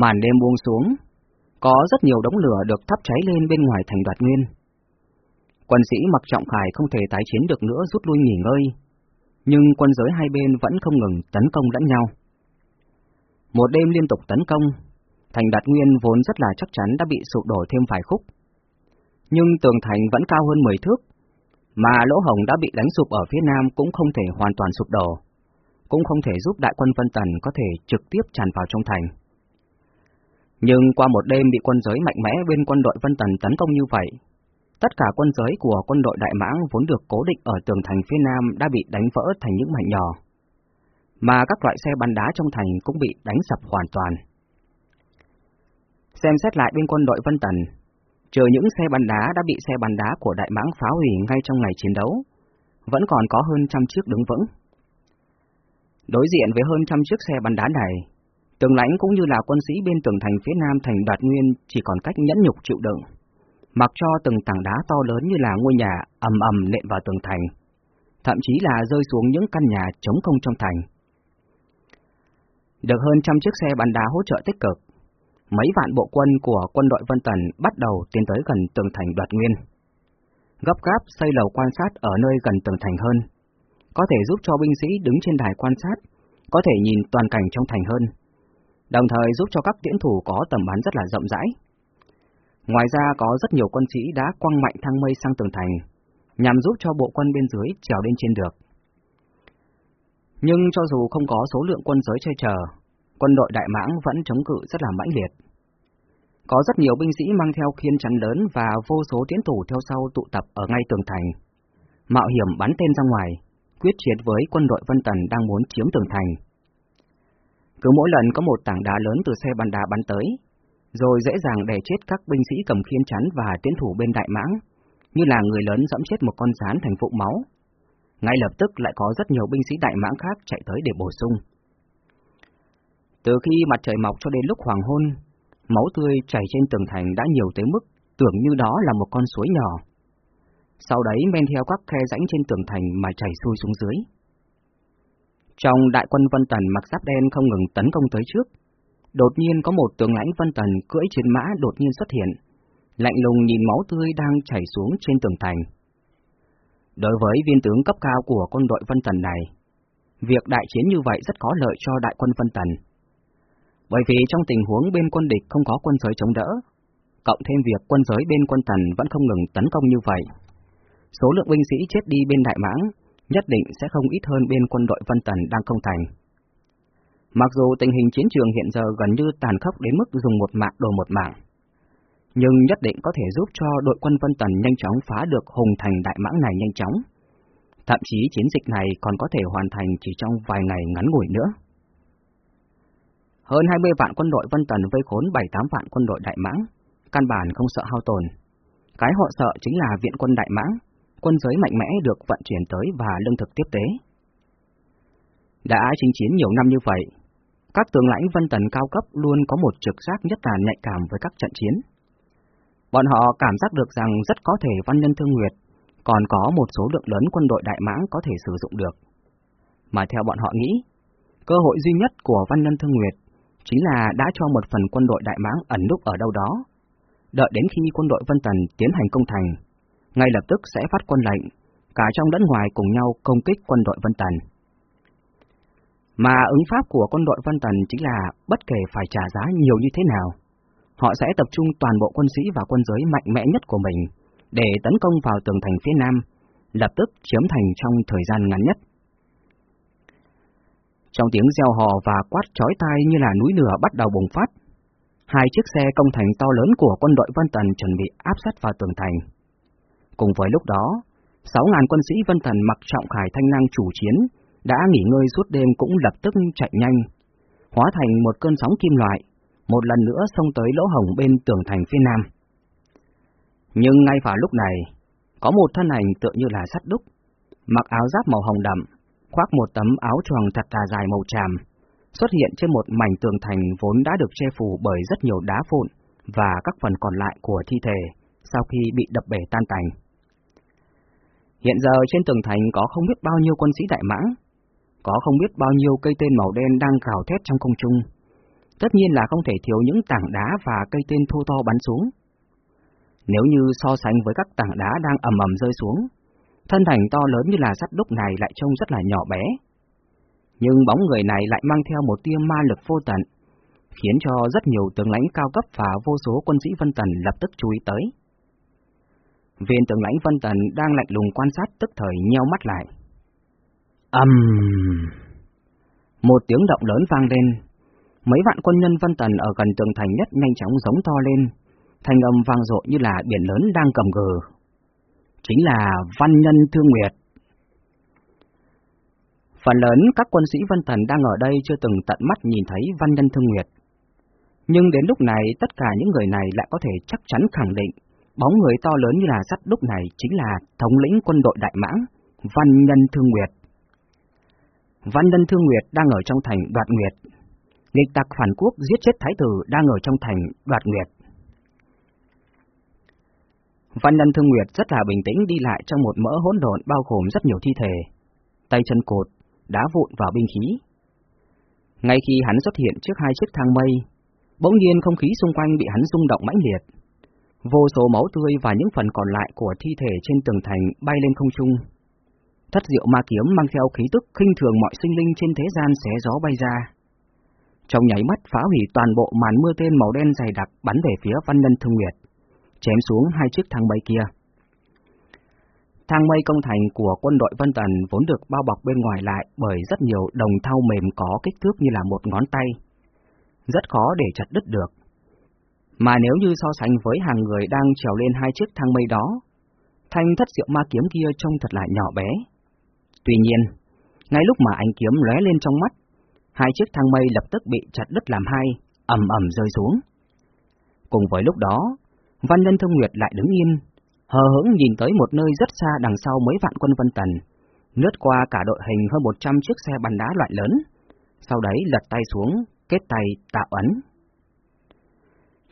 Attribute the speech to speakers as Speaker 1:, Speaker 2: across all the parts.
Speaker 1: Màn đêm buông xuống, có rất nhiều đống lửa được thắp cháy lên bên ngoài thành đoạt nguyên. Quân sĩ mặc trọng khải không thể tái chiến được nữa rút lui nghỉ ngơi, nhưng quân giới hai bên vẫn không ngừng tấn công lẫn nhau. Một đêm liên tục tấn công, thành đạt nguyên vốn rất là chắc chắn đã bị sụp đổ thêm vài khúc. Nhưng tường thành vẫn cao hơn 10 thước, mà lỗ hồng đã bị đánh sụp ở phía nam cũng không thể hoàn toàn sụp đổ, cũng không thể giúp đại quân Vân Tần có thể trực tiếp tràn vào trong thành. Nhưng qua một đêm bị quân giới mạnh mẽ bên quân đội Vân Tần tấn công như vậy, tất cả quân giới của quân đội Đại Mãng vốn được cố định ở tường thành phía nam đã bị đánh vỡ thành những mảnh nhỏ, mà các loại xe bắn đá trong thành cũng bị đánh sập hoàn toàn. Xem xét lại bên quân đội Vân Tần, trừ những xe bắn đá đã bị xe bắn đá của Đại Mãng phá hủy ngay trong ngày chiến đấu, vẫn còn có hơn trăm chiếc đứng vững. Đối diện với hơn trăm chiếc xe bắn đá này, tường lãnh cũng như là quân sĩ bên tường thành phía nam thành đoạt Nguyên chỉ còn cách nhẫn nhục chịu đựng, mặc cho từng tảng đá to lớn như là ngôi nhà ầm ầm nện vào tường thành, thậm chí là rơi xuống những căn nhà trống không trong thành. Được hơn trăm chiếc xe bắn đá hỗ trợ tích cực, mấy vạn bộ quân của quân đội Vân Tần bắt đầu tiến tới gần tường thành đoạt nguyên. Gấp gáp xây lầu quan sát ở nơi gần tường thành hơn, có thể giúp cho binh sĩ đứng trên đài quan sát, có thể nhìn toàn cảnh trong thành hơn, đồng thời giúp cho các tiễn thủ có tầm bắn rất là rộng rãi. Ngoài ra có rất nhiều quân sĩ đã quăng mạnh thang mây sang tường thành, nhằm giúp cho bộ quân bên dưới trèo lên trên được. Nhưng cho dù không có số lượng quân giới che chở, quân đội Đại Mãng vẫn chống cự rất là mãnh liệt. Có rất nhiều binh sĩ mang theo khiên chắn lớn và vô số tiến thủ theo sau tụ tập ở ngay tường thành, mạo hiểm bắn tên ra ngoài, quyết chiến với quân đội Vân Tần đang muốn chiếm tường thành. Cứ mỗi lần có một tảng đá lớn từ xe bắn đá bắn tới, rồi dễ dàng đè chết các binh sĩ cầm khiên chắn và tiến thủ bên Đại Mãng, như là người lớn dẫm chết một con rán thành vụ máu. Ngay lập tức lại có rất nhiều binh sĩ Đại Mãng khác chạy tới để bổ sung. Từ khi mặt trời mọc cho đến lúc hoàng hôn, máu tươi chảy trên tường thành đã nhiều tới mức tưởng như đó là một con suối nhỏ. Sau đấy men theo các khe rãnh trên tường thành mà chảy xuôi xuống dưới. Trong đại quân Vân Tần mặc giáp đen không ngừng tấn công tới trước, đột nhiên có một tướng lãnh Vân Tần cưỡi trên mã đột nhiên xuất hiện, lạnh lùng nhìn máu tươi đang chảy xuống trên tường thành. Đối với viên tướng cấp cao của quân đội Vân Tần này, việc đại chiến như vậy rất có lợi cho đại quân Vân Tần. Bởi vì trong tình huống bên quân địch không có quân giới chống đỡ, cộng thêm việc quân giới bên quân Tần vẫn không ngừng tấn công như vậy, số lượng binh sĩ chết đi bên Đại Mãng nhất định sẽ không ít hơn bên quân đội Vân Tần đang công thành. Mặc dù tình hình chiến trường hiện giờ gần như tàn khốc đến mức dùng một mạng đổi một mạng, nhưng nhất định có thể giúp cho đội quân Vân Tần nhanh chóng phá được hùng thành Đại Mãng này nhanh chóng. Thậm chí chiến dịch này còn có thể hoàn thành chỉ trong vài ngày ngắn ngủi nữa. Hơn 20 vạn quân đội Vân Tần vây khốn 7-8 vạn quân đội Đại Mãng, căn bản không sợ hao tổn. Cái họ sợ chính là viện quân Đại Mãng, quân giới mạnh mẽ được vận chuyển tới và lương thực tiếp tế. Đã chinh chiến nhiều năm như vậy, các tướng lãnh Vân Tần cao cấp luôn có một trực giác nhất là nhạy cảm với các trận chiến. Bọn họ cảm giác được rằng rất có thể Văn Nhân Thương Nguyệt còn có một số lượng lớn quân đội Đại Mãng có thể sử dụng được. Mà theo bọn họ nghĩ, cơ hội duy nhất của Văn Nhân Thương Nguyệt chính là đã cho một phần quân đội Đại Mãng ẩn núp ở đâu đó, đợi đến khi quân đội Vân Tần tiến hành công thành, ngay lập tức sẽ phát quân lệnh, cả trong lẫn ngoài cùng nhau công kích quân đội Vân Tần. Mà ứng pháp của quân đội Vân Tần chính là bất kể phải trả giá nhiều như thế nào, họ sẽ tập trung toàn bộ quân sĩ và quân giới mạnh mẽ nhất của mình để tấn công vào tường thành phía nam, lập tức chiếm thành trong thời gian ngắn nhất. Trong tiếng reo hò và quát chói tai như là núi lửa bắt đầu bùng phát, hai chiếc xe công thành to lớn của quân đội Vân Tần chuẩn bị áp sát vào tường thành. Cùng với lúc đó, 6.000 quân sĩ Vân thần mặc trọng khải thanh năng chủ chiến, đã nghỉ ngơi suốt đêm cũng lập tức chạy nhanh, hóa thành một cơn sóng kim loại, một lần nữa xông tới lỗ hổng bên tường thành phía nam. Nhưng ngay vào lúc này, có một thân ảnh tựa như là sắt đúc, mặc áo giáp màu hồng đậm, khoác một tấm áo choàng thật là dài màu tràm, xuất hiện trên một mảnh tường thành vốn đã được che phủ bởi rất nhiều đá vụn và các phần còn lại của thi thể sau khi bị đập bể tan tành. Hiện giờ trên tường thành có không biết bao nhiêu quân sĩ đại mãng, có không biết bao nhiêu cây tên màu đen đang gào thét trong không trung, tất nhiên là không thể thiếu những tảng đá và cây tên thô to bắn xuống. Nếu như so sánh với các tảng đá đang ầm ầm rơi xuống, thân thành to lớn như là sắt đúc này lại trông rất là nhỏ bé. Nhưng bóng người này lại mang theo một tia ma lực vô tận, khiến cho rất nhiều tướng lãnh cao cấp và vô số quân sĩ Vân Tần lập tức chú ý tới. Viên tướng lãnh Vân Tần đang lạnh lùng quan sát tức thời nheo mắt lại. Ầm! Um... Một tiếng động lớn vang lên. Mấy vạn quân nhân Vân Tần ở gần tường thành nhất nhanh chóng giống to lên, thanh âm vang dội như là biển lớn đang cầm gừ. Chính là Văn Nhân Thương Nguyệt. Phần lớn các quân sĩ Vân Tần đang ở đây chưa từng tận mắt nhìn thấy Văn Nhân Thương Nguyệt. Nhưng đến lúc này tất cả những người này lại có thể chắc chắn khẳng định bóng người to lớn như là sắt đúc này chính là thống lĩnh quân đội Đại Mãng, Văn Nhân Thương Nguyệt. Văn Nhân Thương Nguyệt đang ở trong thành Đoạt Nguyệt. Nghịch tặc phản quốc giết chết thái tử đang ở trong thành Đoạt Nguyệt. Văn Nhân Thương Nguyệt rất là bình tĩnh đi lại trong một mỡ hỗn độn bao gồm rất nhiều thi thể, tay chân cột, đá vụn vào binh khí. Ngay khi hắn xuất hiện trước hai chiếc thang mây, bỗng nhiên không khí xung quanh bị hắn rung động mãnh liệt. Vô số máu tươi và những phần còn lại của thi thể trên tường thành bay lên không trung. Thất diệu ma kiếm mang theo khí tức khinh thường mọi sinh linh trên thế gian xé gió bay ra. Trong nháy mắt phá hủy toàn bộ màn mưa tên màu đen dày đặc bắn về phía Văn Nhân Thương Nguyệt, chém xuống hai chiếc thang mây kia. Thang mây công thành của quân đội Vân Tần vốn được bao bọc bên ngoài lại bởi rất nhiều đồng thau mềm có kích thước như là một ngón tay. Rất khó để chặt đứt được. Mà nếu như so sánh với hàng người đang trèo lên hai chiếc thang mây đó, thanh thất diệu ma kiếm kia trông thật là nhỏ bé. Tuy nhiên, ngay lúc mà ánh kiếm lóe lên trong mắt, hai chiếc thang mây lập tức bị chặt đứt làm hai, ầm ầm rơi xuống. Cùng với lúc đó, Văn Nhân Thông Nguyệt lại đứng yên, hờ hững nhìn tới một nơi rất xa đằng sau mấy vạn quân Vân Tần, lướt qua cả đội hình hơn một trăm chiếc xe bắn đá loại lớn, sau đấy lật tay xuống, kết tay tạo ấn.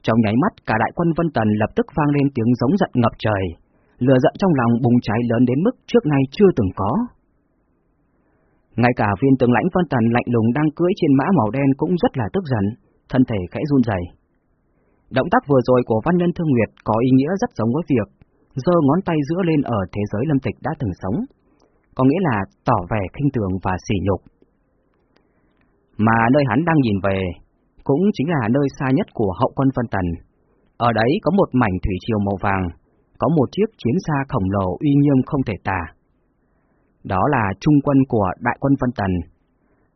Speaker 1: Trong nháy mắt, cả đại quân Vân Tần lập tức vang lên tiếng giống giận ngập trời, lửa giận trong lòng bùng cháy lớn đến mức trước nay chưa từng có. Ngay cả viên tướng lãnh Vân Tần lạnh lùng đang cưỡi trên mã màu đen cũng rất là tức giận, thân thể khẽ run rẩy. Động tác vừa rồi của Văn Nhân Thương Nguyệt có ý nghĩa rất giống với việc giơ ngón tay giữa lên ở thế giới lâm tịch đã từng sống, có nghĩa là tỏ vẻ khinh thường và sỉ nhục. Mà nơi hắn đang nhìn về cũng chính là nơi xa nhất của hậu quân Vân Tần. Ở đấy có một mảnh thủy triều màu vàng, có một chiếc chiến xa khổng lồ uy nghiêm không thể tả. Đó là trung quân của Đại quân Vân Tần,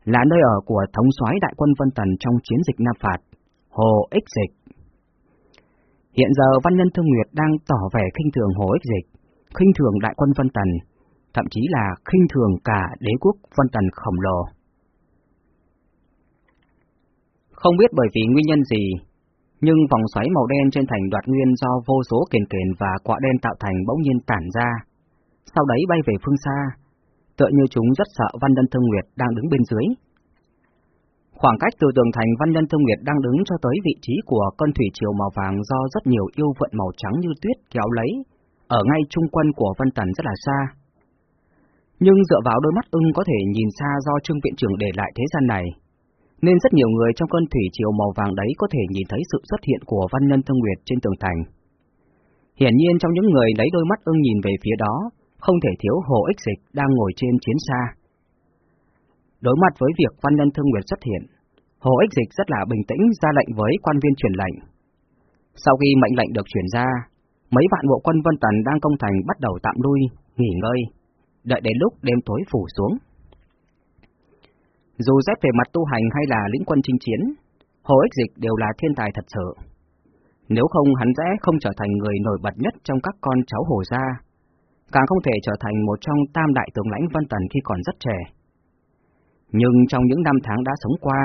Speaker 1: là nơi ở của thống soái Đại quân Vân Tần trong chiến dịch Nam Phạt, Hồ Ích Dịch. Hiện giờ Văn Nhân Thương Nguyệt đang tỏ vẻ khinh thường Hồ Ích Dịch, khinh thường Đại quân Vân Tần, thậm chí là khinh thường cả đế quốc Vân Tần khổng lồ. Không biết bởi vì nguyên nhân gì, nhưng vòng xoáy màu đen trên thành đoạt nguyên do vô số kền kền và quạ đen tạo thành bỗng nhiên tản ra, sau đấy bay về phương xa, tựa như chúng rất sợ Văn Nhân Thương Nguyệt đang đứng bên dưới. Khoảng cách từ tường thành Văn Nhân Thương Nguyệt đang đứng cho tới vị trí của con thủy triều màu vàng do rất nhiều yêu vận màu trắng như tuyết kéo lấy, ở ngay trung quân của văn Tần rất là xa. Nhưng dựa vào đôi mắt ưng có thể nhìn xa do Trương Viện trưởng để lại thế gian này, nên rất nhiều người trong cơn thủy triều màu vàng đấy có thể nhìn thấy sự xuất hiện của văn nhân thương nguyệt trên tường thành. Hiển nhiên trong những người lấy đôi mắt ưng nhìn về phía đó, không thể thiếu Hồ Ích Dịch đang ngồi trên chiến xa. Đối mặt với việc văn nhân thương nguyệt xuất hiện, Hồ Ích Dịch rất là bình tĩnh ra lệnh với quan viên truyền lệnh. Sau khi mệnh lệnh được truyền ra, mấy vạn bộ quân Vân Tần đang công thành bắt đầu tạm lui, nghỉ ngơi, đợi đến lúc đêm tối phủ xuống. Dù xét về mặt tu hành hay là lĩnh quân chinh chiến, Hồ Ích Dịch đều là thiên tài thật sự. Nếu không hắn sẽ không trở thành người nổi bật nhất trong các con cháu Hồ gia, càng không thể trở thành một trong tam đại tướng lãnh Vân Tần khi còn rất trẻ. Nhưng trong những năm tháng đã sống qua,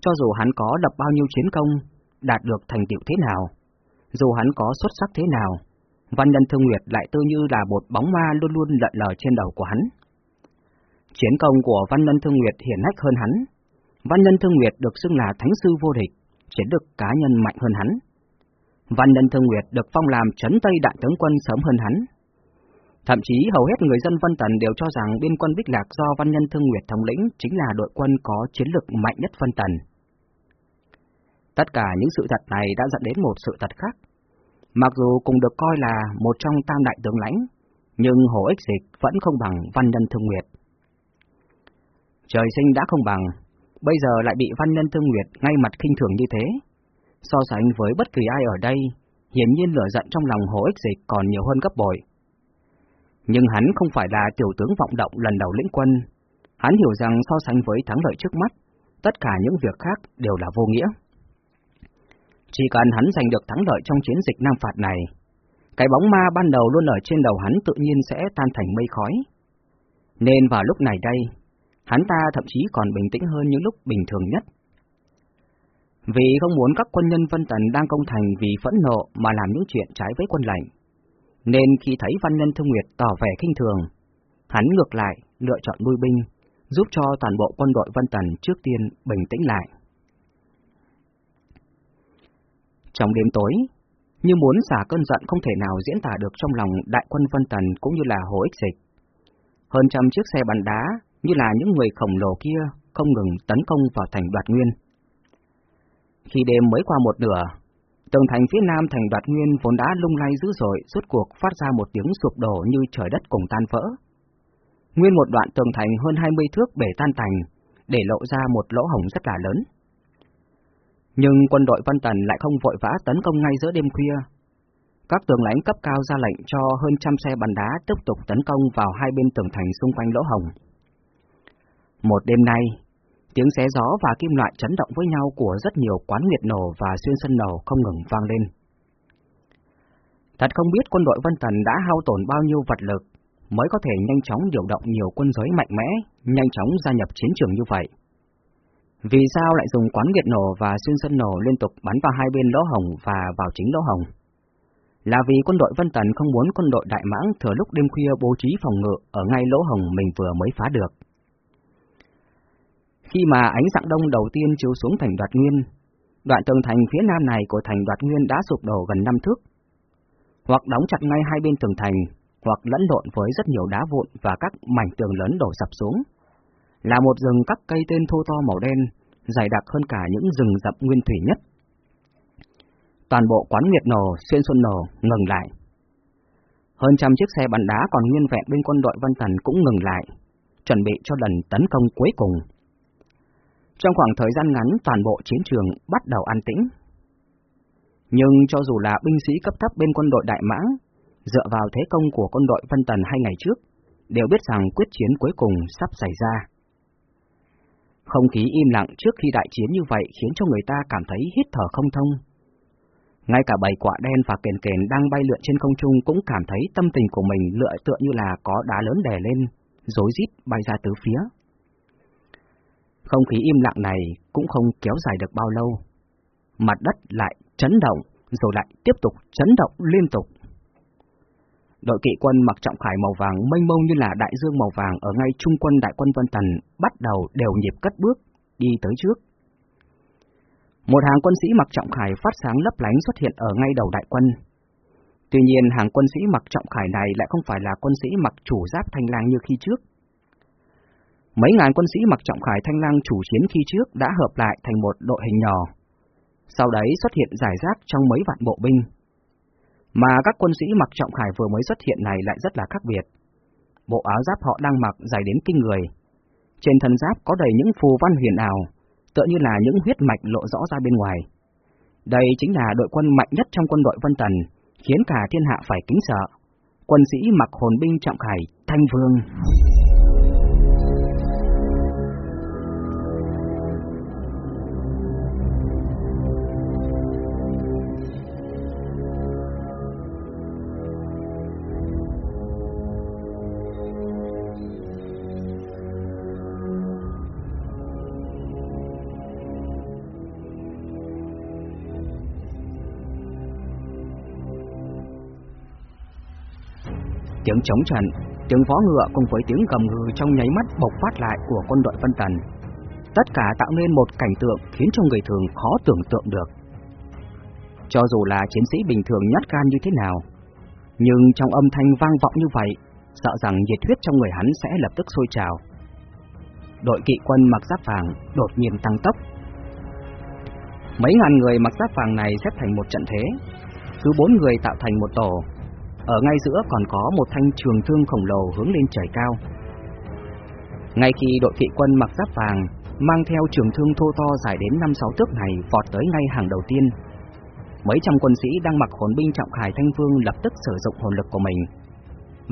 Speaker 1: cho dù hắn có lập bao nhiêu chiến công, đạt được thành tựu thế nào, dù hắn có xuất sắc thế nào, Văn Nhân Thương Nguyệt lại tư như là một bóng ma luôn luôn lợn lờ trên đầu của hắn. Chiến công của Văn Nhân Thương Nguyệt hiển hách hơn hắn. Văn Nhân Thương Nguyệt được xưng là thánh sư vô địch, chiến được cá nhân mạnh hơn hắn. Văn Nhân Thương Nguyệt được phong làm trấn Tây đại tướng quân sớm hơn hắn. Thậm chí hầu hết người dân Vân Tần đều cho rằng biên quân Bích Lạc do Văn Nhân Thương Nguyệt thống lĩnh chính là đội quân có chiến lực mạnh nhất Vân Tần. Tất cả những sự thật này đã dẫn đến một sự thật khác. Mặc dù cùng được coi là một trong tam đại tướng lãnh, nhưng Hồ Ích Dịch vẫn không bằng Văn Nhân Thương Nguyệt. Trời sinh đã không bằng, bây giờ lại bị Văn Nhân Thương Nguyệt ngay mặt khinh thường như thế. So sánh với bất kỳ ai ở đây, hiển nhiên lửa giận trong lòng Hồ Ích Dịch còn nhiều hơn gấp bội. Nhưng hắn không phải là tiểu tướng vọng động lần đầu lĩnh quân, hắn hiểu rằng so sánh với thắng lợi trước mắt, tất cả những việc khác đều là vô nghĩa. Chỉ cần hắn giành được thắng lợi trong chiến dịch Nam Phạt này, cái bóng ma ban đầu luôn ở trên đầu hắn tự nhiên sẽ tan thành mây khói. Nên vào lúc này đây, hắn ta thậm chí còn bình tĩnh hơn những lúc bình thường nhất. Vì không muốn các quân nhân Vân Tần đang công thành vì phẫn nộ mà làm những chuyện trái với quân lệnh, nên khi thấy Văn Nhân Thương Nguyệt tỏ vẻ kinh thường, hắn ngược lại lựa chọn nuôi binh, giúp cho toàn bộ quân đội Vân Tần trước tiên bình tĩnh lại. Trong đêm tối, như muốn xả cơn giận không thể nào diễn tả được trong lòng đại quân Vân Tần cũng như là Hồ Ích Dịch. Hơn trăm chiếc xe bắn đá như là những người khổng lồ kia không ngừng tấn công vào thành đoạt nguyên. Khi đêm mới qua một nửa, tường thành phía nam thành đoạt nguyên vốn đã lung lay dữ dội suốt cuộc phát ra một tiếng sụp đổ như trời đất cùng tan vỡ. Nguyên một đoạn tường thành hơn 20 thước bể tan thành, để lộ ra một lỗ hổng rất là lớn. Nhưng quân đội văn Tần lại không vội vã tấn công ngay giữa đêm khuya. Các tướng lãnh cấp cao ra lệnh cho hơn trăm xe bắn đá tiếp tục tấn công vào hai bên tường thành xung quanh lỗ hồng. Một đêm nay, tiếng xé gió và kim loại chấn động với nhau của rất nhiều quán nguyệt nổ và xuyên sân nổ không ngừng vang lên. Thật không biết quân đội Vân Tần đã hao tổn bao nhiêu vật lực mới có thể nhanh chóng điều động nhiều quân giới mạnh mẽ, nhanh chóng gia nhập chiến trường như vậy. Vì sao lại dùng quán nguyệt nổ và xuyên sân nổ liên tục bắn vào hai bên lỗ hồng và vào chính lỗ hồng? Là vì quân đội Vân Tần không muốn quân đội Đại Mãng thừa lúc đêm khuya bố trí phòng ngự ở ngay lỗ hồng mình vừa mới phá được. Khi mà ánh dạng đông đầu tiên chiếu xuống thành đoạt nguyên, đoạn tường thành phía nam này của thành đoạt nguyên đã sụp đổ gần năm thước, hoặc đóng chặt ngay hai bên tường thành, hoặc lẫn lộn với rất nhiều đá vụn và các mảnh tường lớn đổ sập xuống là một rừng các cây tên thô to màu đen, dày đặc hơn cả những rừng rậm nguyên thủy nhất. Toàn bộ quán nghiệt nổ, xuyên xuân nổ, ngừng lại. Hơn trăm chiếc xe bắn đá còn nguyên vẹn bên quân đội Văn thần cũng ngừng lại, chuẩn bị cho lần tấn công cuối cùng. Trong khoảng thời gian ngắn, toàn bộ chiến trường bắt đầu an tĩnh. Nhưng cho dù là binh sĩ cấp thấp bên quân đội Đại Mãng, dựa vào thế công của quân đội Vân Tần hai ngày trước, đều biết rằng quyết chiến cuối cùng sắp xảy ra. Không khí im lặng trước khi đại chiến như vậy khiến cho người ta cảm thấy hít thở không thông. Ngay cả bầy quạ đen và kền kền đang bay lượn trên không trung cũng cảm thấy tâm tình của mình lựa tựa như là có đá lớn đè lên, rối rít bay ra tứ phía. Không khí im lặng này cũng không kéo dài được bao lâu. Mặt đất lại chấn động, rồi lại tiếp tục chấn động liên tục. Đội kỵ quân mặc trọng khải màu vàng mênh mông như là đại dương màu vàng ở ngay trung quân đại quân Vân Tần bắt đầu đều nhịp cất bước, đi tới trước. Một hàng quân sĩ mặc trọng khải phát sáng lấp lánh xuất hiện ở ngay đầu đại quân. Tuy nhiên hàng quân sĩ mặc trọng khải này lại không phải là quân sĩ mặc chủ giáp thanh lang như khi trước. Mấy ngàn quân sĩ mặc trọng khải thanh lang chủ chiến khi trước đã hợp lại thành một đội hình nhỏ. Sau đấy xuất hiện giải rác trong mấy vạn bộ binh. Mà các quân sĩ mặc trọng khải vừa mới xuất hiện này lại rất là khác biệt. Bộ áo giáp họ đang mặc dài đến kinh người. Trên thân giáp có đầy những phù văn huyền ảo, tựa như là những huyết mạch lộ rõ ra bên ngoài. Đây chính là đội quân mạnh nhất trong quân đội Vân Tần, khiến cả thiên hạ phải kính sợ. Quân sĩ mặc hồn binh trọng khải, thanh vương. Tiếng chống trận, tiếng vó ngựa cùng với tiếng gầm gừ trong nháy mắt bộc phát lại của quân đội Vân Tần. Tất cả tạo nên một cảnh tượng khiến cho người thường khó tưởng tượng được. Cho dù là chiến sĩ bình thường nhát gan như thế nào, nhưng trong âm thanh vang vọng như vậy, sợ rằng nhiệt huyết trong người hắn sẽ lập tức sôi trào. Đội kỵ quân mặc giáp vàng đột nhiên tăng tốc. Mấy ngàn người mặc giáp vàng này xếp thành một trận thế, cứ bốn người tạo thành một tổ. Ở ngay giữa còn có một thanh trường thương khổng lồ hướng lên trời cao. Ngay khi đội kỵ quân mặc giáp vàng mang theo trường thương thô to dài đến 5-6 thước này vọt tới ngay hàng đầu tiên, mấy trăm quân sĩ đang mặc hồn binh trọng khải thanh vương lập tức sử dụng hồn lực của mình.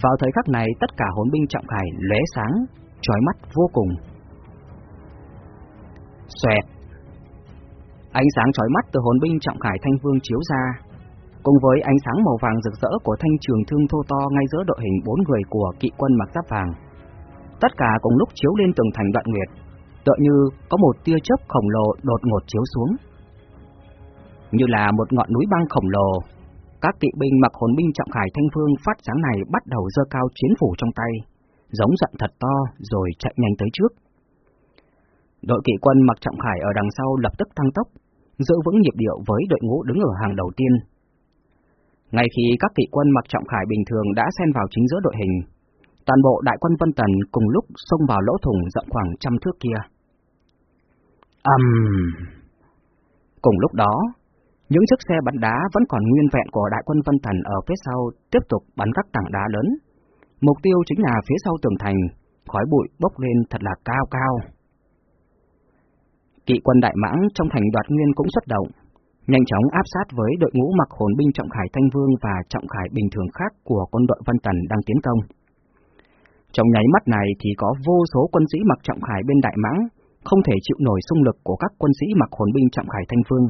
Speaker 1: Vào thời khắc này, tất cả hồn binh trọng khải lóe sáng, chói mắt vô cùng. Xoẹt! Ánh sáng chói mắt từ hồn binh trọng khải thanh vương chiếu ra, cùng với ánh sáng màu vàng rực rỡ của thanh trường thương thô to ngay giữa đội hình bốn người của kỵ quân mặc giáp vàng. Tất cả cùng lúc chiếu lên tường thành đoạn nguyệt, tựa như có một tia chớp khổng lồ đột ngột chiếu xuống. Như là một ngọn núi băng khổng lồ, các kỵ binh mặc hồn binh trọng khải thanh phương phát sáng này bắt đầu dơ cao chiến phủ trong tay, giống giận thật to rồi chạy nhanh tới trước. Đội kỵ quân mặc trọng khải ở đằng sau lập tức tăng tốc, giữ vững nhịp điệu với đội ngũ đứng ở hàng đầu tiên. Ngay khi các kỵ quân mặc trọng khải bình thường đã xen vào chính giữa đội hình, toàn bộ đại quân Vân Tần cùng lúc xông vào lỗ thủng rộng khoảng trăm thước kia. ầm, um... Cùng lúc đó, những chiếc xe bắn đá vẫn còn nguyên vẹn của đại quân Vân Tần ở phía sau tiếp tục bắn các tảng đá lớn. Mục tiêu chính là phía sau tường thành, khói bụi bốc lên thật là cao cao. Kỵ quân Đại Mãng trong thành đoạt nguyên cũng xuất động, nhanh chóng áp sát với đội ngũ mặc hồn binh trọng khải Thanh Vương và trọng khải bình thường khác của quân đội Vân Tần đang tiến công. Trong nháy mắt này thì có vô số quân sĩ mặc trọng khải bên Đại Mãng không thể chịu nổi xung lực của các quân sĩ mặc hồn binh trọng khải Thanh Vương,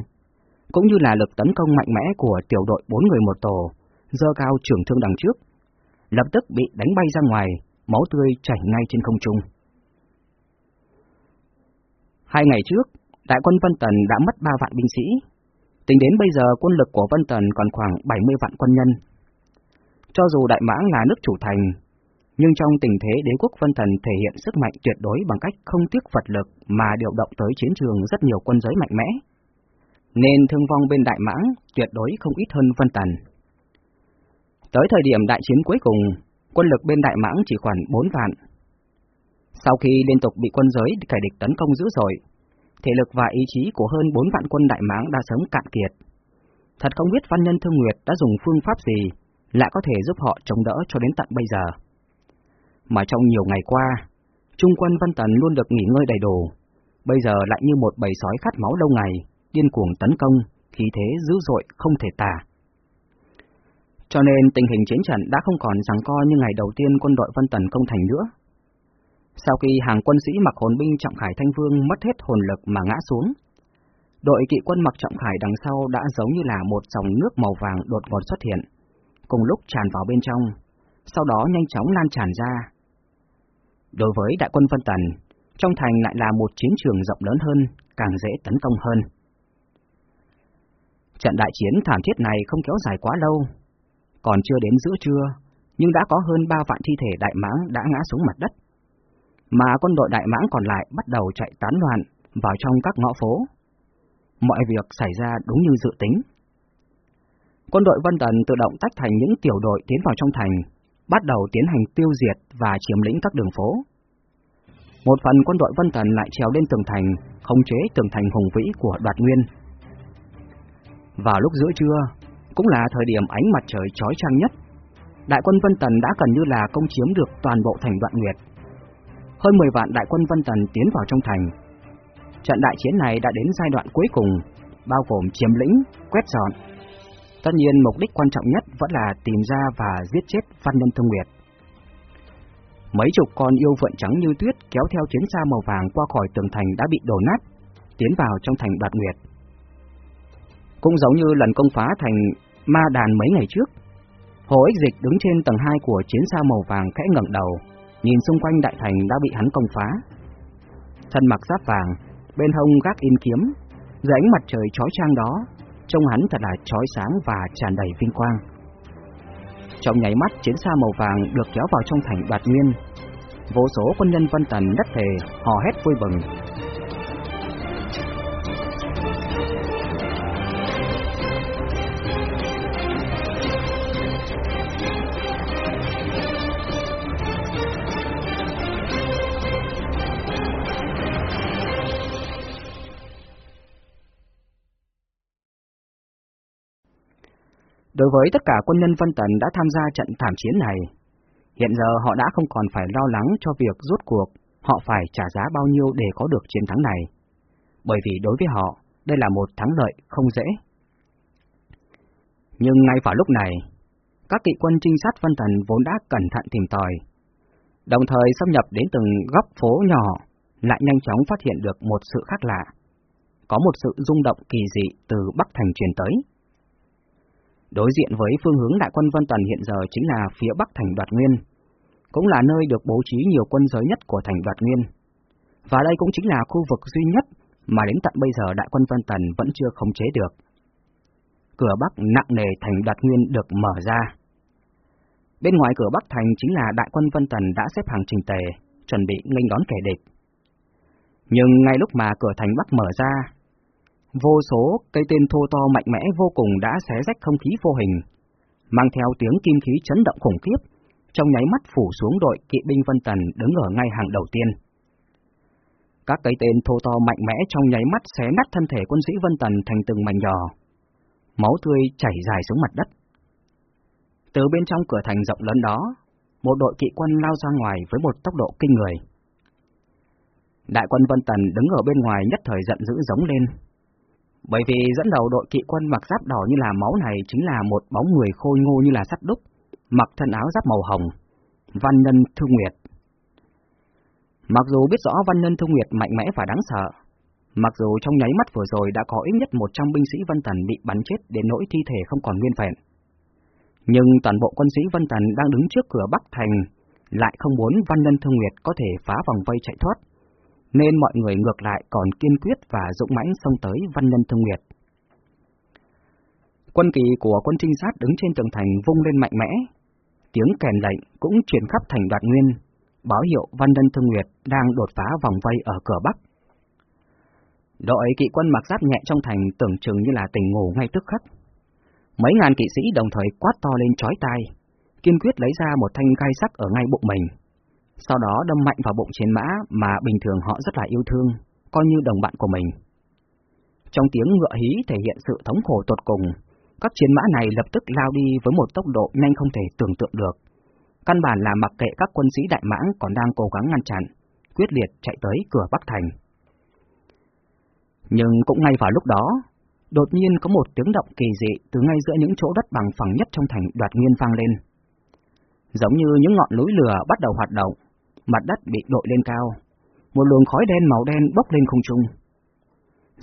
Speaker 1: cũng như là lực tấn công mạnh mẽ của tiểu đội bốn người một tổ, dơ cao trưởng thương đằng trước, lập tức bị đánh bay ra ngoài, máu tươi chảy ngay trên không trung. Hai ngày trước, đại quân Vân Tần đã mất ba vạn binh sĩ. Tính đến bây giờ quân lực của Vân Tần còn khoảng 70 vạn quân nhân. Cho dù Đại Mãng là nước chủ thành, nhưng trong tình thế đế quốc Vân Tần thể hiện sức mạnh tuyệt đối bằng cách không tiếc vật lực mà điều động tới chiến trường rất nhiều quân giới mạnh mẽ. Nên thương vong bên Đại Mãng tuyệt đối không ít hơn Vân Tần. Tới thời điểm đại chiến cuối cùng, quân lực bên Đại Mãng chỉ khoảng 4 vạn. Sau khi liên tục bị quân giới kẻ địch tấn công dữ dội, thể lực và ý chí của hơn bốn vạn quân Đại Mãng đã sớm cạn kiệt. Thật không biết Văn Nhân Thương Nguyệt đã dùng phương pháp gì lại có thể giúp họ chống đỡ cho đến tận bây giờ. Mà trong nhiều ngày qua, Trung quân Văn Tần luôn được nghỉ ngơi đầy đủ, bây giờ lại như một bầy sói khát máu lâu ngày, điên cuồng tấn công, khí thế dữ dội không thể tả. Cho nên tình hình chiến trận đã không còn giằng co như ngày đầu tiên quân đội văn Tần công thành nữa. Sau khi hàng quân sĩ mặc hồn binh Trọng Khải Thanh Vương mất hết hồn lực mà ngã xuống, đội kỵ quân mặc Trọng Khải đằng sau đã giống như là một dòng nước màu vàng đột ngột xuất hiện, cùng lúc tràn vào bên trong, sau đó nhanh chóng lan tràn ra. Đối với đại quân Vân Tần, trong thành lại là một chiến trường rộng lớn hơn, càng dễ tấn công hơn. Trận đại chiến thảm thiết này không kéo dài quá lâu, còn chưa đến giữa trưa, nhưng đã có hơn ba vạn thi thể đại mãng đã ngã xuống mặt đất. Mà quân đội đại mãng còn lại bắt đầu chạy tán loạn vào trong các ngõ phố. Mọi việc xảy ra đúng như dự tính. Quân đội Vân Tần tự động tách thành những tiểu đội tiến vào trong thành, bắt đầu tiến hành tiêu diệt và chiếm lĩnh các đường phố. Một phần quân đội Vân Tần lại trèo lên tường thành, khống chế tường thành hùng vĩ của Đoạt Nguyên, vào lúc giữa trưa, cũng là thời điểm ánh mặt trời chói chang nhất, đại quân Vân Tần đã gần như là công chiếm được toàn bộ thành đoạn nguyệt. Hơn 10 vạn đại quân Vân Tần tiến vào trong thành. Trận đại chiến này đã đến giai đoạn cuối cùng, bao gồm chiếm lĩnh, quét dọn. Tất nhiên mục đích quan trọng nhất vẫn là tìm ra và giết chết Văn Nhân Thương Nguyệt. Mấy chục con yêu vượn trắng như tuyết kéo theo chiến xa màu vàng qua khỏi tường thành đã bị đổ nát, tiến vào trong thành đoạt nguyệt. Cũng giống như lần công phá thành ma đàn mấy ngày trước, Hồ Ích Dịch đứng trên tầng 2 của chiến xa màu vàng khẽ ngẩng đầu, nhìn xung quanh đại thành đã bị hắn công phá. Thân mặc giáp vàng, bên hông gác in kiếm, dưới ánh mặt trời chói chang đó, trông hắn thật là chói sáng và tràn đầy vinh quang. Trong nháy mắt chiến xa màu vàng được kéo vào trong thành đoạt nguyên, vô số quân nhân Vân Tần đất thề hò hét vui mừng, Đối với tất cả quân nhân Vân Tần đã tham gia trận thảm chiến này, hiện giờ họ đã không còn phải lo lắng cho việc rốt cuộc họ phải trả giá bao nhiêu để có được chiến thắng này. Bởi vì đối với họ, đây là một thắng lợi không dễ. Nhưng ngay vào lúc này, các kỵ quân trinh sát Vân Tần vốn đã cẩn thận tìm tòi, đồng thời xâm nhập đến từng góc phố nhỏ, lại nhanh chóng phát hiện được một sự khác lạ. Có một sự rung động kỳ dị từ Bắc Thành truyền tới. Đối diện với phương hướng đại quân Vân Tần hiện giờ chính là phía Bắc Thành Đoạt Nguyên, cũng là nơi được bố trí nhiều quân giới nhất của Thành Đoạt Nguyên. Và đây cũng chính là khu vực duy nhất mà đến tận bây giờ đại quân Vân Tần vẫn chưa khống chế được. Cửa Bắc nặng nề Thành Đoạt Nguyên được mở ra. Bên ngoài cửa Bắc Thành chính là đại quân Vân Tần đã xếp hàng trình tề, chuẩn bị nghênh đón kẻ địch. Nhưng ngay lúc mà cửa thành Bắc mở ra, vô số cây tên thô to mạnh mẽ vô cùng đã xé rách không khí vô hình, mang theo tiếng kim khí chấn động khủng khiếp, trong nháy mắt phủ xuống đội kỵ binh Vân Tần đứng ở ngay hàng đầu tiên. Các cây tên thô to mạnh mẽ trong nháy mắt xé nát thân thể quân sĩ Vân Tần thành từng mảnh nhỏ, máu tươi chảy dài xuống mặt đất. Từ bên trong cửa thành rộng lớn đó, một đội kỵ quân lao ra ngoài với một tốc độ kinh người. Đại quân Vân Tần đứng ở bên ngoài nhất thời giận dữ giống lên. Bởi vì dẫn đầu đội kỵ quân mặc giáp đỏ như là máu này chính là một bóng người khôi ngô như là sắt đúc, mặc thân áo giáp màu hồng, Văn Nhân Thư Nguyệt. Mặc dù biết rõ Văn Nhân Thư Nguyệt mạnh mẽ và đáng sợ, mặc dù trong nháy mắt vừa rồi đã có ít nhất 100 binh sĩ Vân Tần bị bắn chết đến nỗi thi thể không còn nguyên vẹn, nhưng toàn bộ quân sĩ Vân Tần đang đứng trước cửa Bắc Thành lại không muốn Văn Nhân Thương Nguyệt có thể phá vòng vây chạy thoát, nên mọi người ngược lại còn kiên quyết và dũng mãnh xông tới Văn Nhân Thương Nguyệt. Quân kỳ của quân trinh sát đứng trên tường thành vung lên mạnh mẽ, tiếng kèn lệnh cũng truyền khắp thành đoạt nguyên, báo hiệu Văn Nhân Thương Nguyệt đang đột phá vòng vây ở cửa Bắc. Đội kỵ quân mặc giáp nhẹ trong thành tưởng chừng như là tỉnh ngủ ngay tức khắc Mấy ngàn kỵ sĩ đồng thời quát to lên chói tai, kiên quyết lấy ra một thanh gai sắc ở ngay bụng mình. Sau đó đâm mạnh vào bụng chiến mã mà bình thường họ rất là yêu thương, coi như đồng bạn của mình. Trong tiếng ngựa hí thể hiện sự thống khổ tột cùng, các chiến mã này lập tức lao đi với một tốc độ nhanh không thể tưởng tượng được. Căn bản là mặc kệ các quân sĩ đại mãng còn đang cố gắng ngăn chặn, quyết liệt chạy tới cửa Bắc Thành. Nhưng cũng ngay vào lúc đó, Đột nhiên có một tiếng động kỳ dị từ ngay giữa những chỗ đất bằng phẳng nhất trong thành đoạt nguyên vang lên. Giống như những ngọn núi lửa bắt đầu hoạt động, mặt đất bị đội lên cao, một luồng khói đen màu đen bốc lên không trung.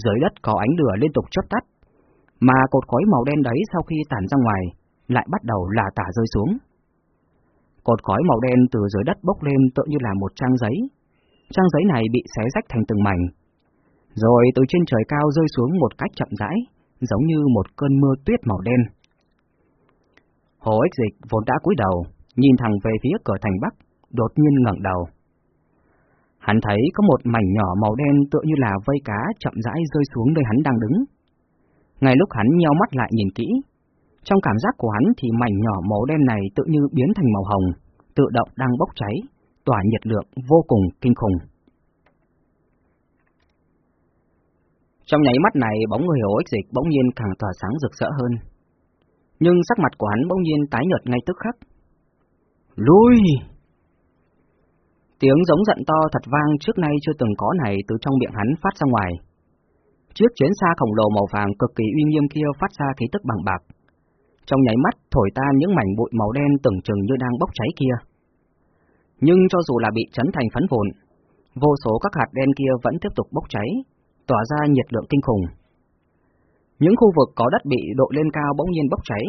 Speaker 1: Dưới đất có ánh lửa liên tục chớp tắt, mà cột khói màu đen đấy sau khi tản ra ngoài, lại bắt đầu là tả rơi xuống. Cột khói màu đen từ dưới đất bốc lên tựa như là một trang giấy. Trang giấy này bị xé rách thành từng mảnh, rồi từ trên trời cao rơi xuống một cách chậm rãi, giống như một cơn mưa tuyết màu đen. Hồ ích dịch vốn đã cúi đầu, nhìn thẳng về phía cửa thành Bắc, đột nhiên ngẩng đầu. Hắn thấy có một mảnh nhỏ màu đen tựa như là vây cá chậm rãi rơi xuống nơi hắn đang đứng. Ngay lúc hắn nheo mắt lại nhìn kỹ, trong cảm giác của hắn thì mảnh nhỏ màu đen này tự như biến thành màu hồng, tự động đang bốc cháy, tỏa nhiệt lượng vô cùng kinh khủng. Trong nháy mắt này, bóng người hồ ích dịch bỗng nhiên càng tỏa sáng rực rỡ hơn. Nhưng sắc mặt của hắn bỗng nhiên tái nhợt ngay tức khắc. Lui! Tiếng giống giận to thật vang trước nay chưa từng có này từ trong miệng hắn phát ra ngoài. Chiếc chiến xa khổng lồ màu vàng cực kỳ uy nghiêm kia phát ra khí tức bằng bạc. Trong nháy mắt thổi tan những mảnh bụi màu đen tưởng chừng như đang bốc cháy kia. Nhưng cho dù là bị chấn thành phấn vụn, vô số các hạt đen kia vẫn tiếp tục bốc cháy, tỏa ra nhiệt lượng kinh khủng. Những khu vực có đất bị độ lên cao bỗng nhiên bốc cháy,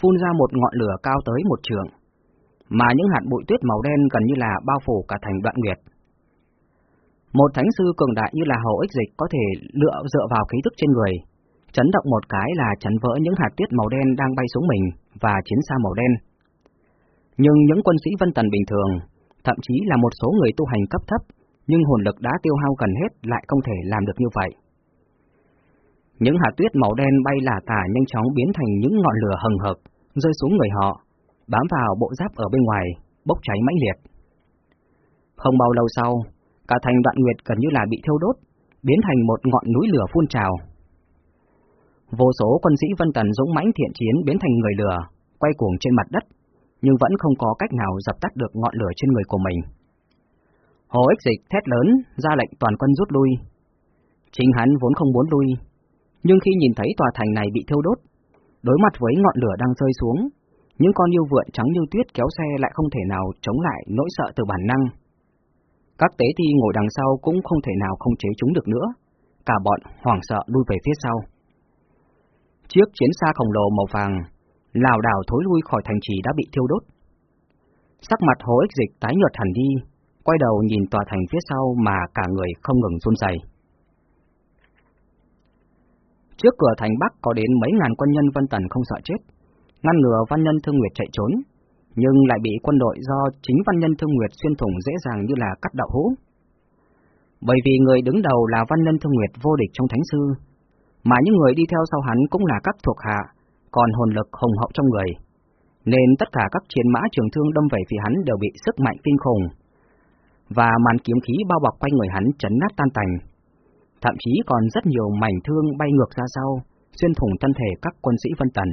Speaker 1: phun ra một ngọn lửa cao tới một trường, mà những hạt bụi tuyết màu đen gần như là bao phủ cả thành đoạn nguyệt. Một thánh sư cường đại như là hầu ích dịch có thể lựa dựa vào khí thức trên người, chấn động một cái là chấn vỡ những hạt tuyết màu đen đang bay xuống mình và chiến xa màu đen. Nhưng những quân sĩ vân tần bình thường, thậm chí là một số người tu hành cấp thấp, nhưng hồn lực đã tiêu hao gần hết lại không thể làm được như vậy. Những hạt tuyết màu đen bay lả tả nhanh chóng biến thành những ngọn lửa hừng hực, rơi xuống người họ, bám vào bộ giáp ở bên ngoài, bốc cháy mãnh liệt. Không bao lâu sau, cả thành đoạn nguyệt gần như là bị thiêu đốt, biến thành một ngọn núi lửa phun trào. Vô số quân sĩ Vân Tần dũng mãnh thiện chiến biến thành người lửa, quay cuồng trên mặt đất, nhưng vẫn không có cách nào dập tắt được ngọn lửa trên người của mình. Hồ ích dịch thét lớn, ra lệnh toàn quân rút lui. Chính hắn vốn không muốn lui, nhưng khi nhìn thấy tòa thành này bị thiêu đốt, đối mặt với ngọn lửa đang rơi xuống, những con yêu vượn trắng như tuyết kéo xe lại không thể nào chống lại nỗi sợ từ bản năng. Các tế thi ngồi đằng sau cũng không thể nào không chế chúng được nữa, cả bọn hoảng sợ lui về phía sau. Chiếc chiến xa khổng lồ màu vàng, lào đảo thối lui khỏi thành trì đã bị thiêu đốt. Sắc mặt hồ ích dịch tái nhợt hẳn đi, quay đầu nhìn tòa thành phía sau mà cả người không ngừng run rẩy. Trước cửa thành Bắc có đến mấy ngàn quân nhân Vân Tần không sợ chết, ngăn ngừa Văn Nhân Thương Nguyệt chạy trốn, nhưng lại bị quân đội do chính Văn Nhân Thương Nguyệt xuyên thủng dễ dàng như là cắt đạo hũ. Bởi vì người đứng đầu là Văn Nhân Thương Nguyệt vô địch trong Thánh Sư, mà những người đi theo sau hắn cũng là các thuộc hạ, còn hồn lực hùng hậu trong người, nên tất cả các chiến mã trường thương đâm về phía hắn đều bị sức mạnh kinh khủng, và màn kiếm khí bao bọc quanh người hắn chấn nát tan tành. Thậm chí còn rất nhiều mảnh thương bay ngược ra sau, xuyên thủng thân thể các quân sĩ Vân Tần.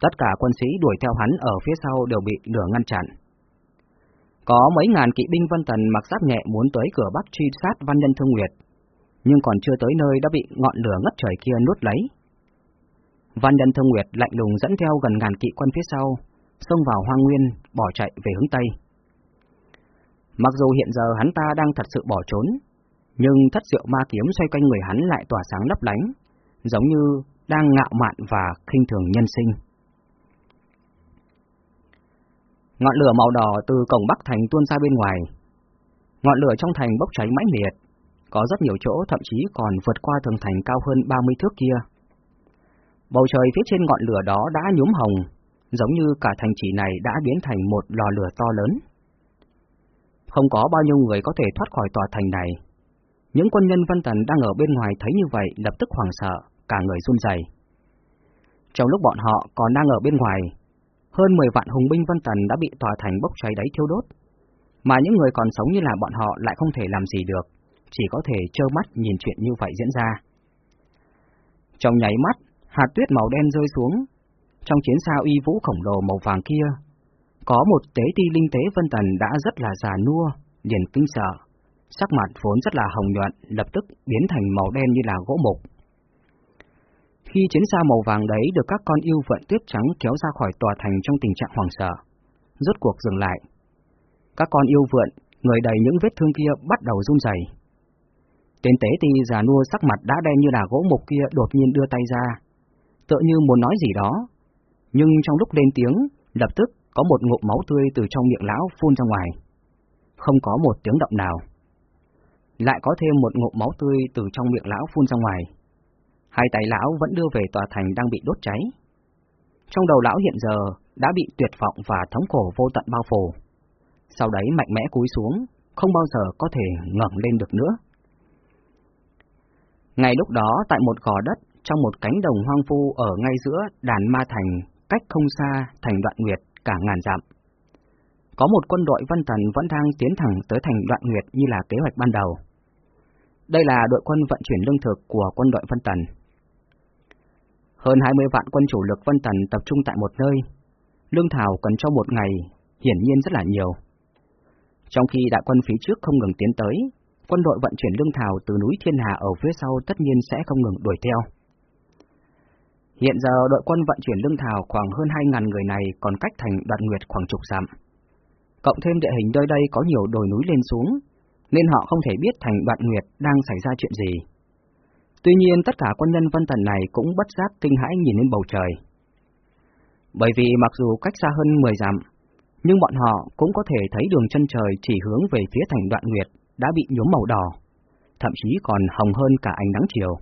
Speaker 1: Tất cả quân sĩ đuổi theo hắn ở phía sau đều bị lửa ngăn chặn. Có mấy ngàn kỵ binh Vân Tần mặc giáp nhẹ muốn tới cửa bắc truy sát Văn Nhân Thương Nguyệt, nhưng còn chưa tới nơi đã bị ngọn lửa ngất trời kia nuốt lấy. Văn Nhân Thương Nguyệt lạnh lùng dẫn theo gần ngàn kỵ quân phía sau, xông vào hoang nguyên, bỏ chạy về hướng Tây. Mặc dù hiện giờ hắn ta đang thật sự bỏ trốn, nhưng thất diệu ma kiếm xoay quanh người hắn lại tỏa sáng lấp lánh, giống như đang ngạo mạn và khinh thường nhân sinh. Ngọn lửa màu đỏ từ cổng Bắc Thành tuôn ra bên ngoài. Ngọn lửa trong thành bốc cháy mãnh liệt, có rất nhiều chỗ thậm chí còn vượt qua tường thành cao hơn 30 thước kia. Bầu trời phía trên ngọn lửa đó đã nhuốm hồng, giống như cả thành trì này đã biến thành một lò lửa to lớn. Không có bao nhiêu người có thể thoát khỏi tòa thành này. Những quân nhân Văn Tần đang ở bên ngoài thấy như vậy lập tức hoảng sợ, cả người run rẩy. Trong lúc bọn họ còn đang ở bên ngoài, hơn 10 vạn hùng binh Vân Tần đã bị tòa thành bốc cháy đáy thiêu đốt, mà những người còn sống như là bọn họ lại không thể làm gì được, chỉ có thể trơ mắt nhìn chuyện như vậy diễn ra. Trong nháy mắt, hạt tuyết màu đen rơi xuống, trong chiến sao uy vũ khổng lồ màu vàng kia, có một tế ti linh tế Vân Tần đã rất là già nua, liền kinh sợ, sắc mặt vốn rất là hồng nhuận, lập tức biến thành màu đen như là gỗ mục. Khi chiến xa màu vàng đấy được các con yêu vận tuyết trắng kéo ra khỏi tòa thành trong tình trạng hoảng sợ, rốt cuộc dừng lại. Các con yêu vượn, người đầy những vết thương kia bắt đầu run rẩy. Tên tế ti già nua sắc mặt đã đen như là gỗ mục kia đột nhiên đưa tay ra, tựa như muốn nói gì đó, nhưng trong lúc lên tiếng, lập tức có một ngụm máu tươi từ trong miệng lão phun ra ngoài. Không có một tiếng động nào. Lại có thêm một ngụm máu tươi từ trong miệng lão phun ra ngoài. Hai tay lão vẫn đưa về tòa thành đang bị đốt cháy. Trong đầu lão hiện giờ đã bị tuyệt vọng và thống khổ vô tận bao phủ. Sau đấy mạnh mẽ cúi xuống, không bao giờ có thể ngẩng lên được nữa. Ngay lúc đó tại một gò đất trong một cánh đồng hoang vu ở ngay giữa đàn ma thành, cách không xa thành đoạn nguyệt cả ngàn dặm. Có một quân đội Vân thần vẫn đang tiến thẳng tới thành đoạn nguyệt như là kế hoạch ban đầu. Đây là đội quân vận chuyển lương thực của quân đội Vân Tần. Hơn 20 vạn quân chủ lực Vân Tần tập trung tại một nơi. Lương thảo cần cho một ngày, hiển nhiên rất là nhiều. Trong khi đại quân phía trước không ngừng tiến tới, quân đội vận chuyển lương thảo từ núi Thiên Hà ở phía sau tất nhiên sẽ không ngừng đuổi theo. Hiện giờ đội quân vận chuyển lương thảo khoảng hơn 2.000 người này còn cách thành đoạn nguyệt khoảng chục dặm. Cộng thêm địa hình nơi đây có nhiều đồi núi lên xuống, nên họ không thể biết thành đoạn nguyệt đang xảy ra chuyện gì. Tuy nhiên tất cả quân nhân văn thần này cũng bất giác kinh hãi nhìn lên bầu trời. Bởi vì mặc dù cách xa hơn 10 dặm, nhưng bọn họ cũng có thể thấy đường chân trời chỉ hướng về phía thành đoạn nguyệt đã bị nhuốm màu đỏ, thậm chí còn hồng hơn cả ánh nắng chiều.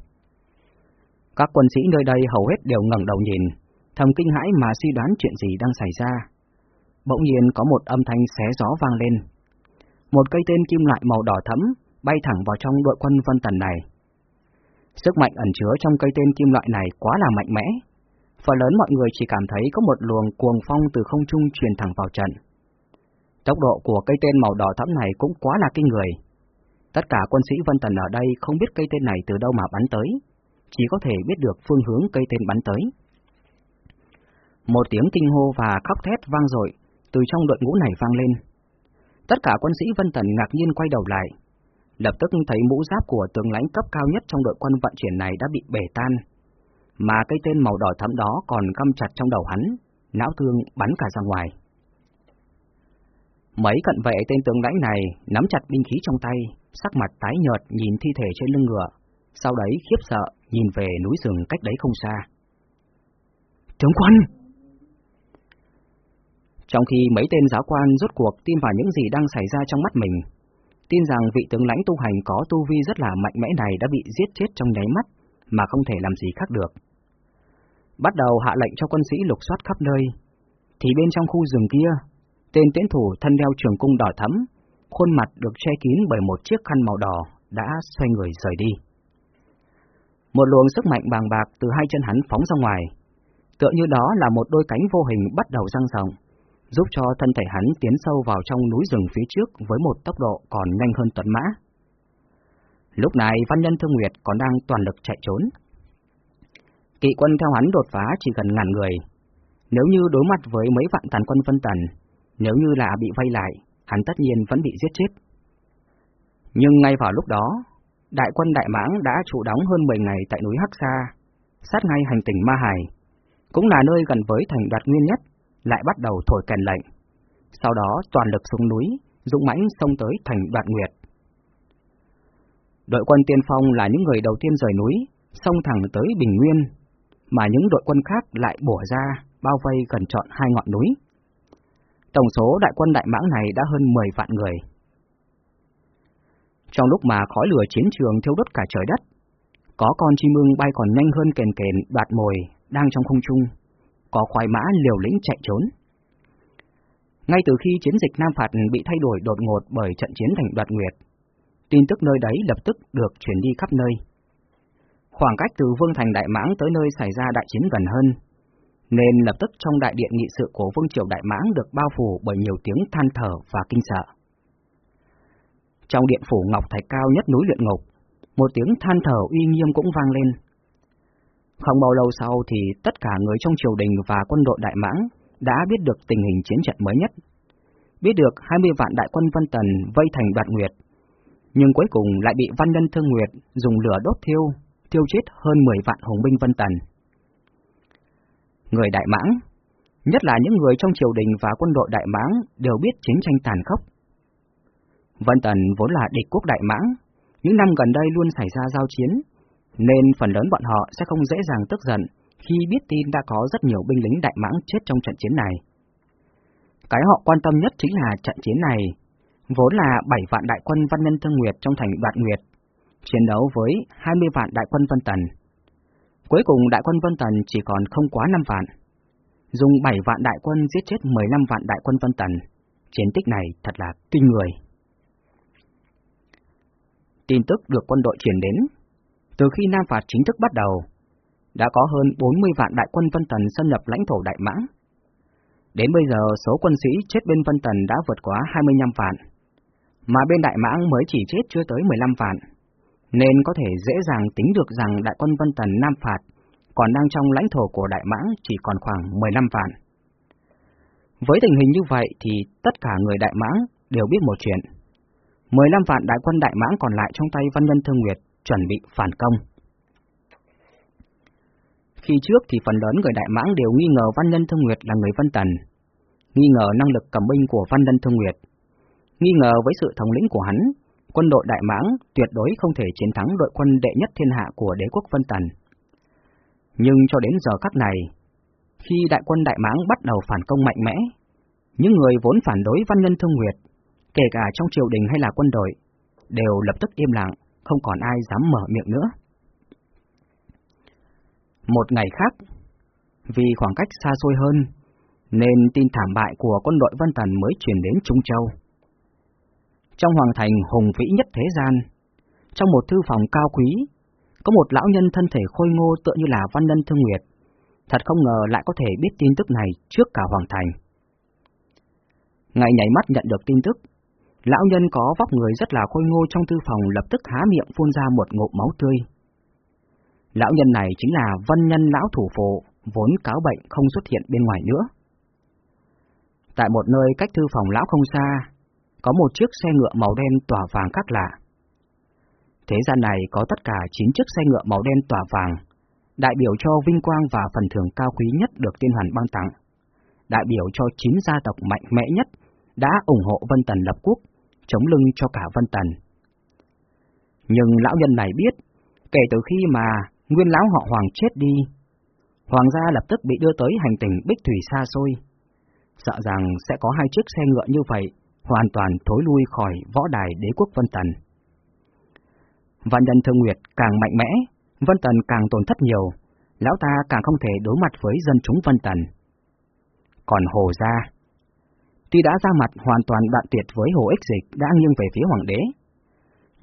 Speaker 1: Các quân sĩ nơi đây hầu hết đều ngẩng đầu nhìn, thầm kinh hãi mà suy đoán chuyện gì đang xảy ra. Bỗng nhiên có một âm thanh xé gió vang lên. Một cây tên kim loại màu đỏ thẫm bay thẳng vào trong đội quân Vân Tần này. Sức mạnh ẩn chứa trong cây tên kim loại này quá là mạnh mẽ. Phần lớn mọi người chỉ cảm thấy có một luồng cuồng phong từ không trung truyền thẳng vào trận. Tốc độ của cây tên màu đỏ thẫm này cũng quá là kinh người. Tất cả quân sĩ Vân Tần ở đây không biết cây tên này từ đâu mà bắn tới, chỉ có thể biết được phương hướng cây tên bắn tới. Một tiếng kinh hô và khóc thét vang dội từ trong đội ngũ này vang lên. Tất cả quân sĩ Vân Tần ngạc nhiên quay đầu lại, lập tức thấy mũ giáp của tướng lãnh cấp cao nhất trong đội quân vận chuyển này đã bị bể tan, mà cây tên màu đỏ thẫm đó còn găm chặt trong đầu hắn, não thương bắn cả ra ngoài. Mấy cận vệ tên tướng lãnh này nắm chặt binh khí trong tay, sắc mặt tái nhợt nhìn thi thể trên lưng ngựa, sau đấy khiếp sợ nhìn về núi rừng cách đấy không xa. Tướng quân! Trong khi mấy tên giáo quan rốt cuộc tin vào những gì đang xảy ra trong mắt mình, tin rằng vị tướng lãnh tu hành có tu vi rất là mạnh mẽ này đã bị giết chết trong nháy mắt mà không thể làm gì khác được. Bắt đầu hạ lệnh cho quân sĩ lục soát khắp nơi, thì bên trong khu rừng kia, tên tiễn thủ thân đeo trường cung đỏ thẫm, khuôn mặt được che kín bởi một chiếc khăn màu đỏ đã xoay người rời đi. Một luồng sức mạnh bàng bạc từ hai chân hắn phóng ra ngoài, tựa như đó là một đôi cánh vô hình bắt đầu răng rộng, giúp cho thân thể hắn tiến sâu vào trong núi rừng phía trước với một tốc độ còn nhanh hơn tuấn mã. Lúc này Văn Nhân Thương Nguyệt còn đang toàn lực chạy trốn. Kỵ quân theo hắn đột phá chỉ gần ngàn người. Nếu như đối mặt với mấy vạn tàn quân phân tần, nếu như là bị vây lại, hắn tất nhiên vẫn bị giết chết. Nhưng ngay vào lúc đó, đại quân Đại Mãng đã trụ đóng hơn 10 ngày tại núi Hắc Sa, sát ngay hành tỉnh Ma Hải, cũng là nơi gần với thành đoạt nguyên nhất, lại bắt đầu thổi kèn lệnh. Sau đó toàn lực xuống núi, dũng mãnh xông tới thành đoạt nguyệt. Đội quân tiên phong là những người đầu tiên rời núi, xông thẳng tới Bình Nguyên, mà những đội quân khác lại bổ ra, bao vây gần trọn hai ngọn núi. Tổng số đại quân đại mãng này đã hơn 10 vạn người. Trong lúc mà khói lửa chiến trường thiêu đốt cả trời đất, có con chim ưng bay còn nhanh hơn kền kền đoạt mồi đang trong không trung, có khoái mã liều lĩnh chạy trốn. Ngay từ khi chiến dịch Nam Phạt bị thay đổi đột ngột bởi trận chiến thành đoạt nguyệt, tin tức nơi đấy lập tức được chuyển đi khắp nơi. Khoảng cách từ Vương Thành Đại Mãng tới nơi xảy ra đại chiến gần hơn, nên lập tức trong đại điện nghị sự của Vương Triều Đại Mãng được bao phủ bởi nhiều tiếng than thở và kinh sợ. Trong điện phủ Ngọc Thạch cao nhất núi luyện ngục, một tiếng than thở uy nghiêm cũng vang lên. Không bao lâu sau thì tất cả người trong triều đình và quân đội Đại Mãng đã biết được tình hình chiến trận mới nhất. Biết được 20 vạn đại quân Vân Tần vây thành đoạt nguyệt, nhưng cuối cùng lại bị Văn Nhân Thương Nguyệt dùng lửa đốt thiêu, thiêu chết hơn 10 vạn hùng binh Vân Tần. Người Đại Mãng, nhất là những người trong triều đình và quân đội Đại Mãng đều biết chiến tranh tàn khốc. Vân Tần vốn là địch quốc Đại Mãng, những năm gần đây luôn xảy ra giao chiến, nên phần lớn bọn họ sẽ không dễ dàng tức giận khi biết tin đã có rất nhiều binh lính Đại Mãng chết trong trận chiến này. Cái họ quan tâm nhất chính là trận chiến này, vốn là 7 vạn đại quân Văn Nhân Thương Nguyệt trong thành Đoạn Nguyệt, chiến đấu với 20 vạn đại quân Vân Tần. Cuối cùng đại quân Vân Tần chỉ còn không quá 5 vạn. Dùng 7 vạn đại quân giết chết 15 vạn đại quân Vân Tần, chiến tích này thật là kinh người. Tin tức được quân đội truyền đến. Từ khi Nam Phạt chính thức bắt đầu, đã có hơn 40 vạn đại quân Vân Tần xâm nhập lãnh thổ Đại Mãng. Đến bây giờ, số quân sĩ chết bên Vân Tần đã vượt quá 25 vạn, mà bên Đại Mãng mới chỉ chết chưa tới 15 vạn, nên có thể dễ dàng tính được rằng đại quân Vân Tần Nam Phạt còn đang trong lãnh thổ của Đại Mãng chỉ còn khoảng 15 vạn. Với tình hình như vậy thì tất cả người Đại Mãng đều biết một chuyện. 15 vạn đại quân Đại Mãng còn lại trong tay Văn Nhân Thương Nguyệt chuẩn bị phản công. Khi trước thì phần lớn người Đại Mãng đều nghi ngờ Văn Nhân Thương Nguyệt là người Vân Tần, nghi ngờ năng lực cầm binh của Văn Nhân Thương Nguyệt, nghi ngờ với sự thống lĩnh của hắn, quân đội Đại Mãng tuyệt đối không thể chiến thắng đội quân đệ nhất thiên hạ của đế quốc Vân Tần. Nhưng cho đến giờ khắc này, khi đại quân Đại Mãng bắt đầu phản công mạnh mẽ, những người vốn phản đối Văn Nhân Thương Nguyệt, kể cả trong triều đình hay là quân đội, đều lập tức im lặng, không còn ai dám mở miệng nữa. Một ngày khác, vì khoảng cách xa xôi hơn, nên tin thảm bại của quân đội Vân Tần mới truyền đến Trung Châu. Trong hoàng thành hùng vĩ nhất thế gian, trong một thư phòng cao quý, có một lão nhân thân thể khôi ngô tựa như là Văn Nhân Thương Nguyệt. Thật không ngờ lại có thể biết tin tức này trước cả hoàng thành. Ngày nhảy mắt nhận được tin tức, lão nhân có vóc người rất là khôi ngô trong thư phòng lập tức há miệng phun ra một ngụm máu tươi. Lão nhân này chính là vân nhân lão thủ phổ vốn cáo bệnh không xuất hiện bên ngoài nữa. Tại một nơi cách thư phòng lão không xa, có một chiếc xe ngựa màu đen tỏa vàng khác lạ. Thế gian này có tất cả 9 chiếc xe ngựa màu đen tỏa vàng, đại biểu cho vinh quang và phần thưởng cao quý nhất được tiên hoàn ban tặng, đại biểu cho 9 gia tộc mạnh mẽ nhất đã ủng hộ Vân Tần lập quốc, chống lưng cho cả Vân Tần. Nhưng lão nhân này biết, kể từ khi mà nguyên lão họ Hoàng chết đi, Hoàng gia lập tức bị đưa tới hành tinh Bích Thủy xa xôi. Sợ rằng sẽ có hai chiếc xe ngựa như vậy, hoàn toàn thối lui khỏi võ đài đế quốc Vân Tần. Văn nhân Thương Nguyệt càng mạnh mẽ, Vân Tần càng tổn thất nhiều, lão ta càng không thể đối mặt với dân chúng Vân Tần. Còn Hồ Gia, tuy đã ra mặt hoàn toàn đoạn tuyệt với Hồ Ích Dịch đã nghiêng về phía Hoàng đế,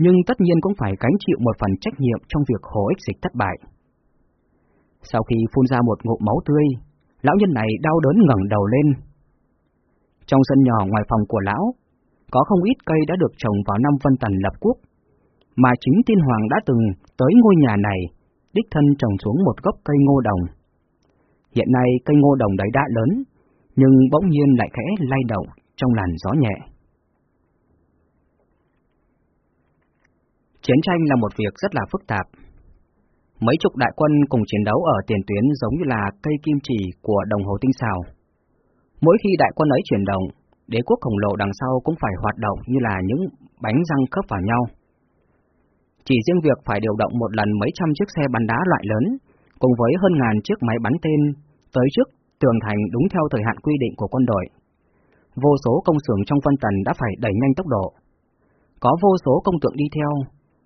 Speaker 1: nhưng tất nhiên cũng phải gánh chịu một phần trách nhiệm trong việc Hồ Ích Dịch thất bại. Sau khi phun ra một ngụm máu tươi, lão nhân này đau đớn ngẩng đầu lên. Trong sân nhỏ ngoài phòng của lão, có không ít cây đã được trồng vào năm Vân Tần lập quốc, mà chính tiên hoàng đã từng tới ngôi nhà này, đích thân trồng xuống một gốc cây ngô đồng. Hiện nay cây ngô đồng đấy đã lớn, nhưng bỗng nhiên lại khẽ lay động trong làn gió nhẹ. Chiến tranh là một việc rất là phức tạp. Mấy chục đại quân cùng chiến đấu ở tiền tuyến giống như là cây kim chỉ của đồng hồ tinh xào. Mỗi khi đại quân ấy chuyển động, đế quốc khổng lồ đằng sau cũng phải hoạt động như là những bánh răng khớp vào nhau. Chỉ riêng việc phải điều động một lần mấy trăm chiếc xe bắn đá loại lớn, cùng với hơn ngàn chiếc máy bắn tên, tới trước tường thành đúng theo thời hạn quy định của quân đội. Vô số công xưởng trong phân tần đã phải đẩy nhanh tốc độ. Có vô số công tượng đi theo,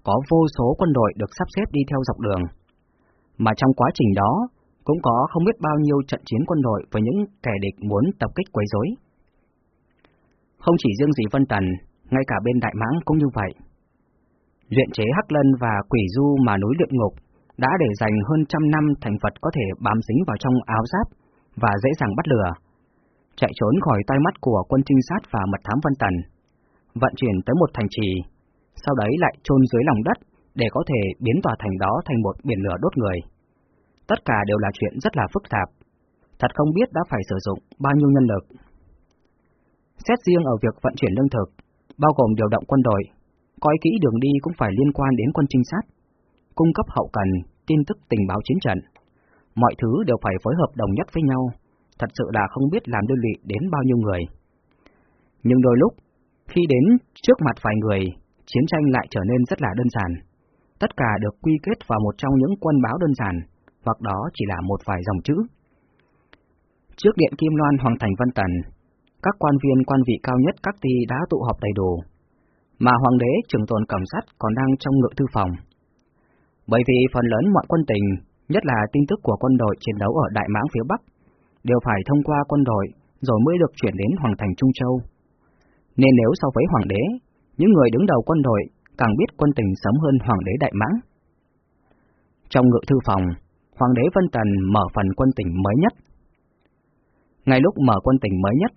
Speaker 1: có vô số quân đội được sắp xếp đi theo dọc đường. Mà trong quá trình đó, cũng có không biết bao nhiêu trận chiến quân đội với những kẻ địch muốn tập kích quấy rối. Không chỉ riêng gì Vân Tần, ngay cả bên Đại Mãng cũng như vậy. Luyện chế Hắc Lân và Quỷ Du mà núi luyện ngục đã để dành hơn trăm năm thành Phật có thể bám dính vào trong áo giáp và dễ dàng bắt lừa. Chạy trốn khỏi tay mắt của quân trinh sát và mật thám Vân Tần, vận chuyển tới một thành trì, sau đấy lại chôn dưới lòng đất để có thể biến tòa thành đó thành một biển lửa đốt người. Tất cả đều là chuyện rất là phức tạp, thật không biết đã phải sử dụng bao nhiêu nhân lực. Xét riêng ở việc vận chuyển lương thực, bao gồm điều động quân đội, coi kỹ đường đi cũng phải liên quan đến quân trinh sát, cung cấp hậu cần, tin tức tình báo chiến trận. Mọi thứ đều phải phối hợp đồng nhất với nhau, thật sự là không biết làm đơn lị đến bao nhiêu người. Nhưng đôi lúc, khi đến trước mặt vài người, chiến tranh lại trở nên rất là đơn giản. Tất cả được quy kết vào một trong những quân báo đơn giản, hoặc đó chỉ là một vài dòng chữ. Trước điện Kim Loan Hoàng Thành Vân Tần, các quan viên quan vị cao nhất các ty đã tụ họp đầy đủ, mà Hoàng đế trưởng tồn cảm sát còn đang trong ngự thư phòng. Bởi vì phần lớn mọi quân tình, nhất là tin tức của quân đội chiến đấu ở Đại Mãng phía Bắc, đều phải thông qua quân đội rồi mới được chuyển đến Hoàng Thành Trung Châu. Nên nếu so với Hoàng đế, những người đứng đầu quân đội càng biết quân tình sớm hơn Hoàng đế Đại Mãng. Trong ngự thư phòng, Hoàng đế Vân Tần mở phần quân tình mới nhất. Ngay lúc mở quân tình mới nhất,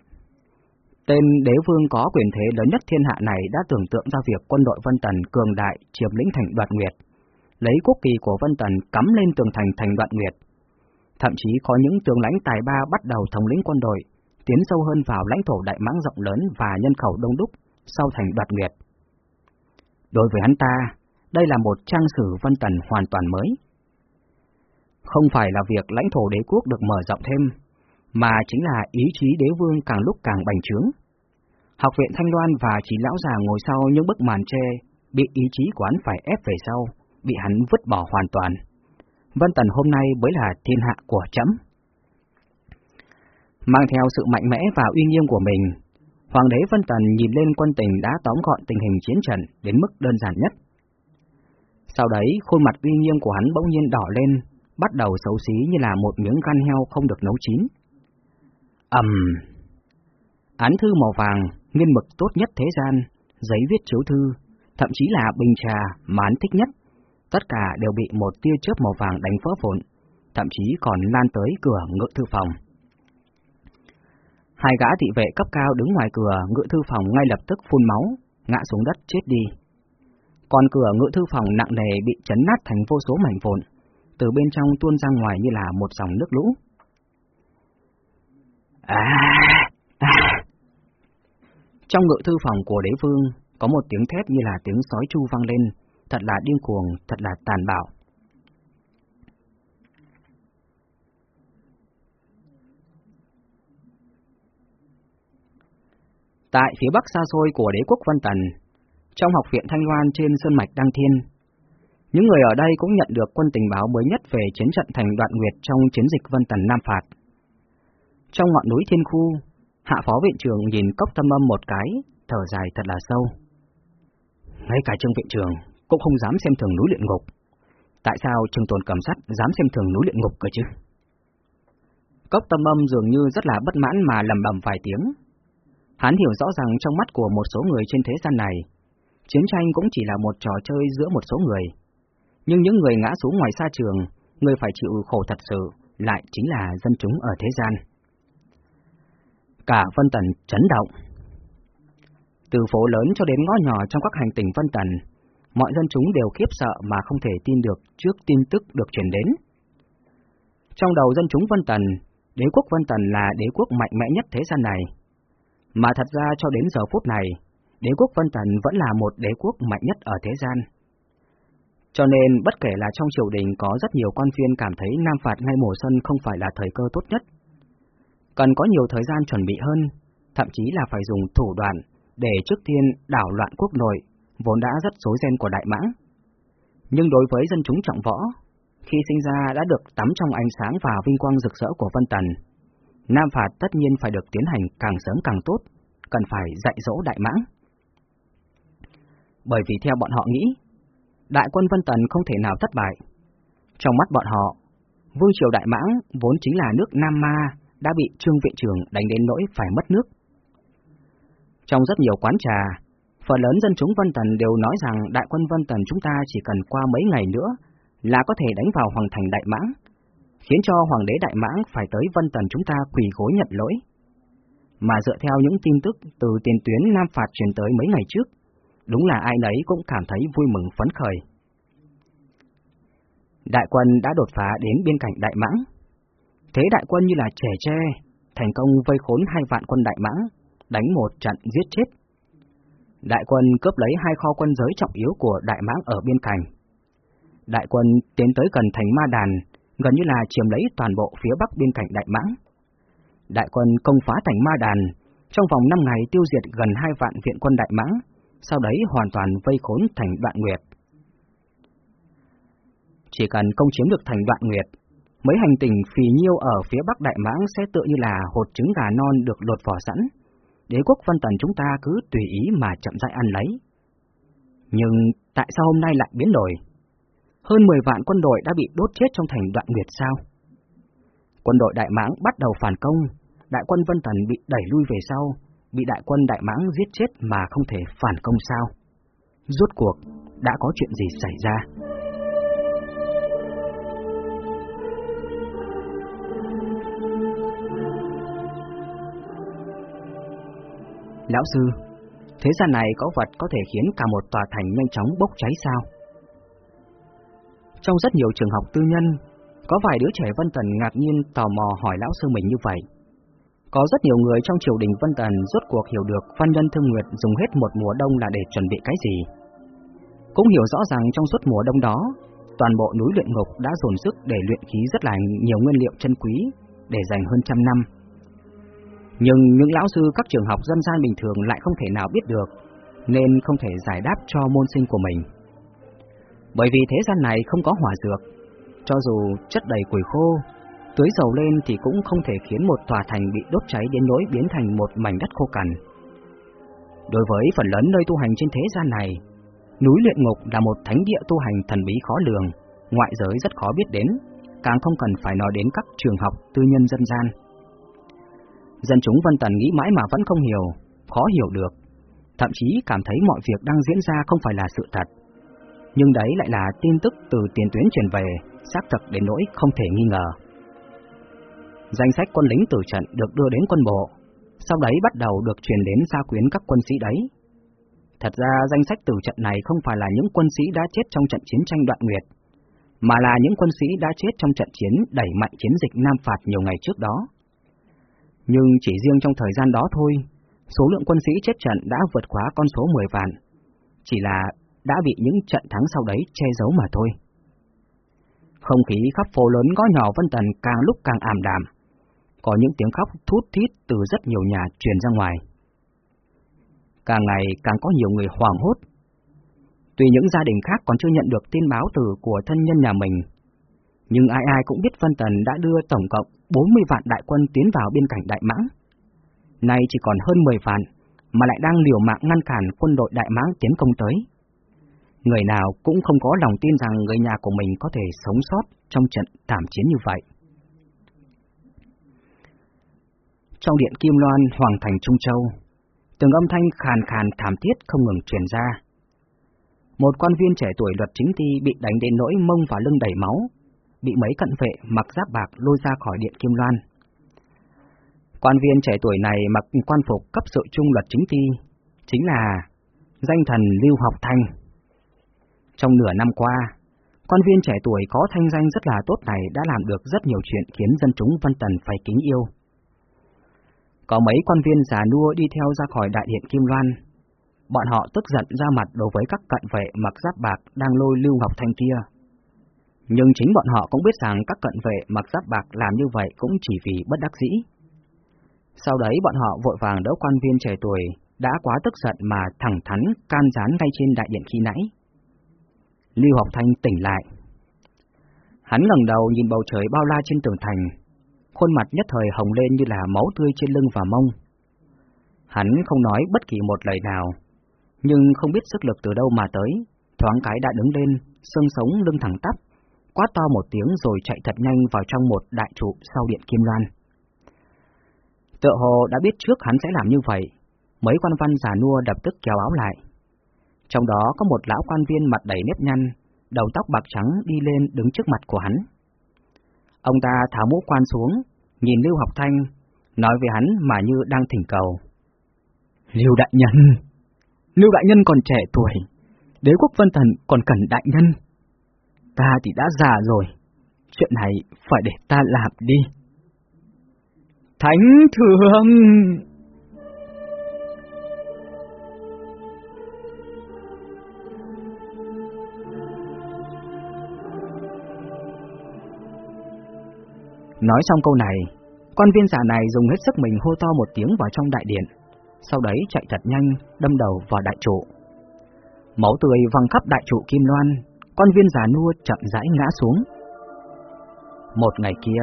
Speaker 1: tên đế vương có quyền thế lớn nhất thiên hạ này đã tưởng tượng ra việc quân đội Vân Tần cường đại chiếm lĩnh thành đoạt nguyệt, lấy quốc kỳ của Vân Tần cắm lên tường thành thành Đoạn nguyệt. Thậm chí có những tướng lãnh tài ba bắt đầu thống lĩnh quân đội, tiến sâu hơn vào lãnh thổ đại mãng rộng lớn và nhân khẩu đông đúc sau thành đoạt nguyệt. Đối với hắn ta, đây là một trang sử Vân Tần hoàn toàn mới. Không phải là việc lãnh thổ đế quốc được mở rộng thêm, mà chính là ý chí đế vương càng lúc càng bành trướng. Học viện Thanh Loan và chỉ lão già ngồi sau những bức màn tre bị ý chí của hắn phải ép về sau, bị hắn vứt bỏ hoàn toàn. Vân Tần hôm nay mới là thiên hạ của chấm. Mang theo sự mạnh mẽ và uy nghiêm của mình, Hoàng đế Vân Tần nhìn lên quân tình đã tóm gọn tình hình chiến trận đến mức đơn giản nhất. Sau đấy, khuôn mặt uy nghiêm của hắn bỗng nhiên đỏ lên, bắt đầu xấu xí như là một miếng gan heo không được nấu chín. ầm, Án thư màu vàng, nguyên mực tốt nhất thế gian, giấy viết chiếu thư, thậm chí là bình trà mà hắn thích nhất, tất cả đều bị một tia chớp màu vàng đánh vỡ vụn, thậm chí còn lan tới cửa ngự thư phòng. Hai gã thị vệ cấp cao đứng ngoài cửa ngự thư phòng ngay lập tức phun máu, ngã xuống đất chết đi. Còn cửa ngự thư phòng nặng nề bị chấn nát thành vô số mảnh vụn, từ bên trong tuôn ra ngoài như là một dòng nước lũ. À, à. Trong ngự thư phòng của đế vương, có một tiếng thét như là tiếng sói chu vang lên, thật là điên cuồng, thật là tàn bạo. Tại phía bắc xa xôi của đế quốc Vân Tần, trong học viện Thanh Loan trên Sơn Mạch Đăng Thiên, những người ở đây cũng nhận được quân tình báo mới nhất về chiến trận thành đoạn nguyệt trong chiến dịch Vân Tần Nam Phạt. Trong ngọn núi Thiên Khu, hạ phó viện trưởng nhìn cốc tâm âm một cái, thở dài thật là sâu. Ngay cả trương viện trưởng cũng không dám xem thường núi luyện ngục. Tại sao trương tồn cầm sắt dám xem thường núi luyện ngục cơ chứ? Cốc tâm âm dường như rất là bất mãn mà lầm bầm vài tiếng. Hắn hiểu rõ ràng trong mắt của một số người trên thế gian này, chiến tranh cũng chỉ là một trò chơi giữa một số người. Nhưng những người ngã xuống ngoài xa trường, người phải chịu khổ thật sự, lại chính là dân chúng ở thế gian. Cả Vân Tần chấn động. Từ phố lớn cho đến ngõ nhỏ trong các hành tinh Vân Tần, mọi dân chúng đều khiếp sợ mà không thể tin được trước tin tức được truyền đến. Trong đầu dân chúng Vân Tần, đế quốc Vân Tần là đế quốc mạnh mẽ nhất thế gian này. Mà thật ra cho đến giờ phút này, đế quốc Vân Tần vẫn là một đế quốc mạnh nhất ở thế gian. Cho nên bất kể là trong triều đình có rất nhiều quan viên cảm thấy Nam Phạt ngay mùa xuân không phải là thời cơ tốt nhất. Cần có nhiều thời gian chuẩn bị hơn, thậm chí là phải dùng thủ đoạn để trước tiên đảo loạn quốc nội, vốn đã rất rối ren của Đại Mãng. Nhưng đối với dân chúng trọng võ, khi sinh ra đã được tắm trong ánh sáng và vinh quang rực rỡ của Vân Tần, Nam Phạt tất nhiên phải được tiến hành càng sớm càng tốt, cần phải dạy dỗ Đại Mãng. Bởi vì theo bọn họ nghĩ, đại quân Vân Tần không thể nào thất bại. Trong mắt bọn họ, Vương Triều Đại Mãng vốn chính là nước Nam Ma đã bị Trương Viện Trường đánh đến nỗi phải mất nước. Trong rất nhiều quán trà, phần lớn dân chúng Vân Tần đều nói rằng đại quân Vân Tần chúng ta chỉ cần qua mấy ngày nữa là có thể đánh vào Hoàng Thành Đại Mãng, khiến cho Hoàng đế Đại Mãng phải tới Vân Tần chúng ta quỳ gối nhận lỗi. Mà dựa theo những tin tức từ tiền tuyến Nam Phạt truyền tới mấy ngày trước, đúng là ai nấy cũng cảm thấy vui mừng phấn khởi. Đại quân đã đột phá đến biên cảnh Đại Mãng. Thế đại quân như là trẻ tre, thành công vây khốn hai vạn quân Đại Mãng, đánh một trận giết chết. Đại quân cướp lấy hai kho quân giới trọng yếu của Đại Mãng ở biên cảnh. Đại quân tiến tới gần thành Ma Đàn, gần như là chiếm lấy toàn bộ phía bắc biên cảnh Đại Mãng. Đại quân công phá thành Ma Đàn, trong vòng 5 ngày tiêu diệt gần hai vạn viện quân Đại Mãng, sau đấy hoàn toàn vây khốn thành đoạn nguyệt. Chỉ cần công chiếm được thành đoạn nguyệt, mấy hành tinh phì nhiêu ở phía bắc Đại Mãng sẽ tựa như là hột trứng gà non được lột vỏ sẵn. Đế quốc phân tần chúng ta cứ tùy ý mà chậm rãi ăn lấy. Nhưng tại sao hôm nay lại biến đổi? Hơn 10 vạn quân đội đã bị đốt chết trong thành đoạn nguyệt sao? Quân đội Đại Mãng bắt đầu phản công, đại quân Vân Tần bị đẩy lui về sau, bị đại quân Đại Mãng giết chết mà không thể phản công sao? Rốt cuộc, đã có chuyện gì xảy ra? Lão sư, thế gian này có vật có thể khiến cả một tòa thành nhanh chóng bốc cháy sao? Trong rất nhiều trường học tư nhân, có vài đứa trẻ Vân Tần ngạc nhiên tò mò hỏi lão sư mình như vậy. Có rất nhiều người trong triều đình Vân Tần rốt cuộc hiểu được Văn Nhân Thương Nguyệt dùng hết một mùa đông là để chuẩn bị cái gì. Cũng hiểu rõ ràng trong suốt mùa đông đó, toàn bộ núi luyện ngục đã dồn sức để luyện khí rất là nhiều nguyên liệu chân quý, để dành hơn trăm năm. Nhưng những lão sư các trường học dân gian bình thường lại không thể nào biết được, nên không thể giải đáp cho môn sinh của mình. Bởi vì thế gian này không có hỏa dược, cho dù chất đầy củi khô, tưới dầu lên thì cũng không thể khiến một tòa thành bị đốt cháy đến nỗi biến thành một mảnh đất khô cằn. Đối với phần lớn nơi tu hành trên thế gian này, núi luyện ngục là một thánh địa tu hành thần bí khó lường, ngoại giới rất khó biết đến, càng không cần phải nói đến các trường học tư nhân dân gian. Dân chúng Vân Tần nghĩ mãi mà vẫn không hiểu, khó hiểu được, thậm chí cảm thấy mọi việc đang diễn ra không phải là sự thật. Nhưng đấy lại là tin tức từ tiền tuyến truyền về, xác thực đến nỗi không thể nghi ngờ. Danh sách quân lính tử trận được đưa đến quân bộ, sau đấy bắt đầu được truyền đến gia quyến các quân sĩ đấy. Thật ra danh sách tử trận này không phải là những quân sĩ đã chết trong trận chiến tranh đoạn nguyệt, mà là những quân sĩ đã chết trong trận chiến đẩy mạnh chiến dịch Nam Phạt nhiều ngày trước đó. Nhưng chỉ riêng trong thời gian đó thôi, số lượng quân sĩ chết trận đã vượt quá con số 10 vạn, chỉ là đã bị những trận thắng sau đấy che giấu mà thôi. Không khí khắp phố lớn ngõ nhỏ Vân Tần càng lúc càng ảm đạm, có những tiếng khóc thút thít từ rất nhiều nhà truyền ra ngoài. Càng ngày càng có nhiều người hoảng hốt. Tuy những gia đình khác còn chưa nhận được tin báo từ của thân nhân nhà mình, nhưng ai ai cũng biết Vân Tần đã đưa tổng cộng 40 vạn đại quân tiến vào bên cạnh Đại Mãng. Nay chỉ còn hơn 10 vạn, mà lại đang liều mạng ngăn cản quân đội Đại Mãng tiến công tới. Người nào cũng không có lòng tin rằng người nhà của mình có thể sống sót trong trận thảm chiến như vậy. Trong điện Kim Loan, Hoàng thành Trung Châu, từng âm thanh khàn khàn thảm thiết không ngừng truyền ra. Một quan viên trẻ tuổi luật chính thi bị đánh đến nỗi mông và lưng đầy máu, bị mấy cận vệ mặc giáp bạc lôi ra khỏi điện Kim Loan. Quan viên trẻ tuổi này mặc quan phục cấp sự trung luật chính thi, chính là danh thần Lưu Học Thanh. Trong nửa năm qua, quan viên trẻ tuổi có thanh danh rất là tốt này đã làm được rất nhiều chuyện khiến dân chúng Vân Tần phải kính yêu. Có mấy quan viên già nua đi theo ra khỏi đại điện Kim Loan. Bọn họ tức giận ra mặt đối với các cận vệ mặc giáp bạc đang lôi Lưu Học Thanh kia. Nhưng chính bọn họ cũng biết rằng các cận vệ mặc giáp bạc làm như vậy cũng chỉ vì bất đắc dĩ. Sau đấy bọn họ vội vàng đỡ quan viên trẻ tuổi đã quá tức giận mà thẳng thắn can gián ngay trên đại điện khi nãy. Lưu Học Thanh tỉnh lại. Hắn ngẩng đầu nhìn bầu trời bao la trên tường thành, khuôn mặt nhất thời hồng lên như là máu tươi trên lưng và mông. Hắn không nói bất kỳ một lời nào, nhưng không biết sức lực từ đâu mà tới, thoáng cái đã đứng lên, xương sống lưng thẳng tắp, quát to một tiếng rồi chạy thật nhanh vào trong một đại trụ sau điện Kim Loan. Tựa hồ đã biết trước hắn sẽ làm như vậy, mấy quan văn giả nua đập tức kéo áo lại. Trong đó có một lão quan viên mặt đầy nếp nhăn, đầu tóc bạc trắng đi lên đứng trước mặt của hắn. Ông ta tháo mũ quan xuống, nhìn Lưu Học Thanh, nói với hắn mà như đang thỉnh cầu. Lưu Đại Nhân! Lưu Đại Nhân còn trẻ tuổi, đế quốc vân thần còn cần Đại Nhân. Ta thì đã già rồi, chuyện này phải để ta làm đi. Thánh thượng! Nói xong câu này, quan viên giả này dùng hết sức mình hô to một tiếng vào trong đại điện, sau đấy chạy thật nhanh, đâm đầu vào đại trụ. Máu tươi văng khắp đại trụ kim loan, quan viên già nua chậm rãi ngã xuống. Một ngày kia,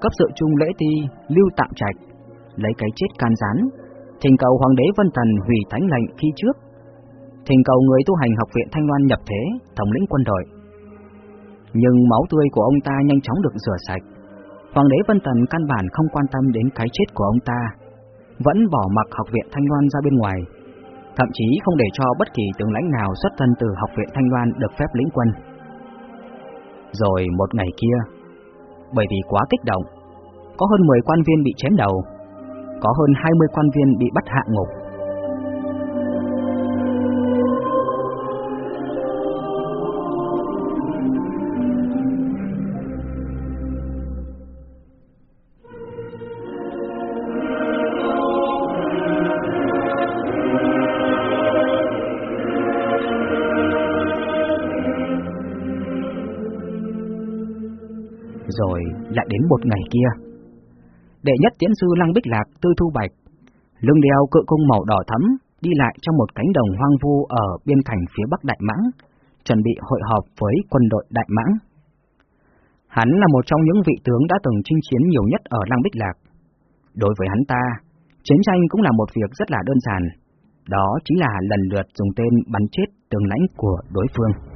Speaker 1: cấp sự trung lễ ti lưu tạm trạch, lấy cái chết can gián, thỉnh cầu hoàng đế Vân Tần hủy thánh lệnh khi trước, thỉnh cầu người tu hành học viện Thanh Loan nhập thế, thống lĩnh quân đội. Nhưng máu tươi của ông ta nhanh chóng được rửa sạch, Hoàng đế Vân Tần căn bản không quan tâm đến cái chết của ông ta, vẫn bỏ mặc học viện Thanh Loan ra bên ngoài, thậm chí không để cho bất kỳ tướng lãnh nào xuất thân từ học viện Thanh Loan được phép lĩnh quân. Rồi một ngày kia, bởi vì quá kích động, có hơn 10 quan viên bị chém đầu, có hơn 20 quan viên bị bắt hạ ngục. Kia. Đệ nhất tiến sư Lăng Bích Lạc tư thu bạch, lưng đeo cự cung màu đỏ thắm, đi lại trong một cánh đồng hoang vu ở biên cảnh phía bắc Đại Mãng, chuẩn bị hội họp với quân đội Đại Mãng. Hắn là một trong những vị tướng đã từng chinh chiến nhiều nhất ở Lăng Bích Lạc. Đối với hắn ta, chiến tranh cũng là một việc rất là đơn giản, đó chính là lần lượt dùng tên bắn chết tướng lãnh của đối phương.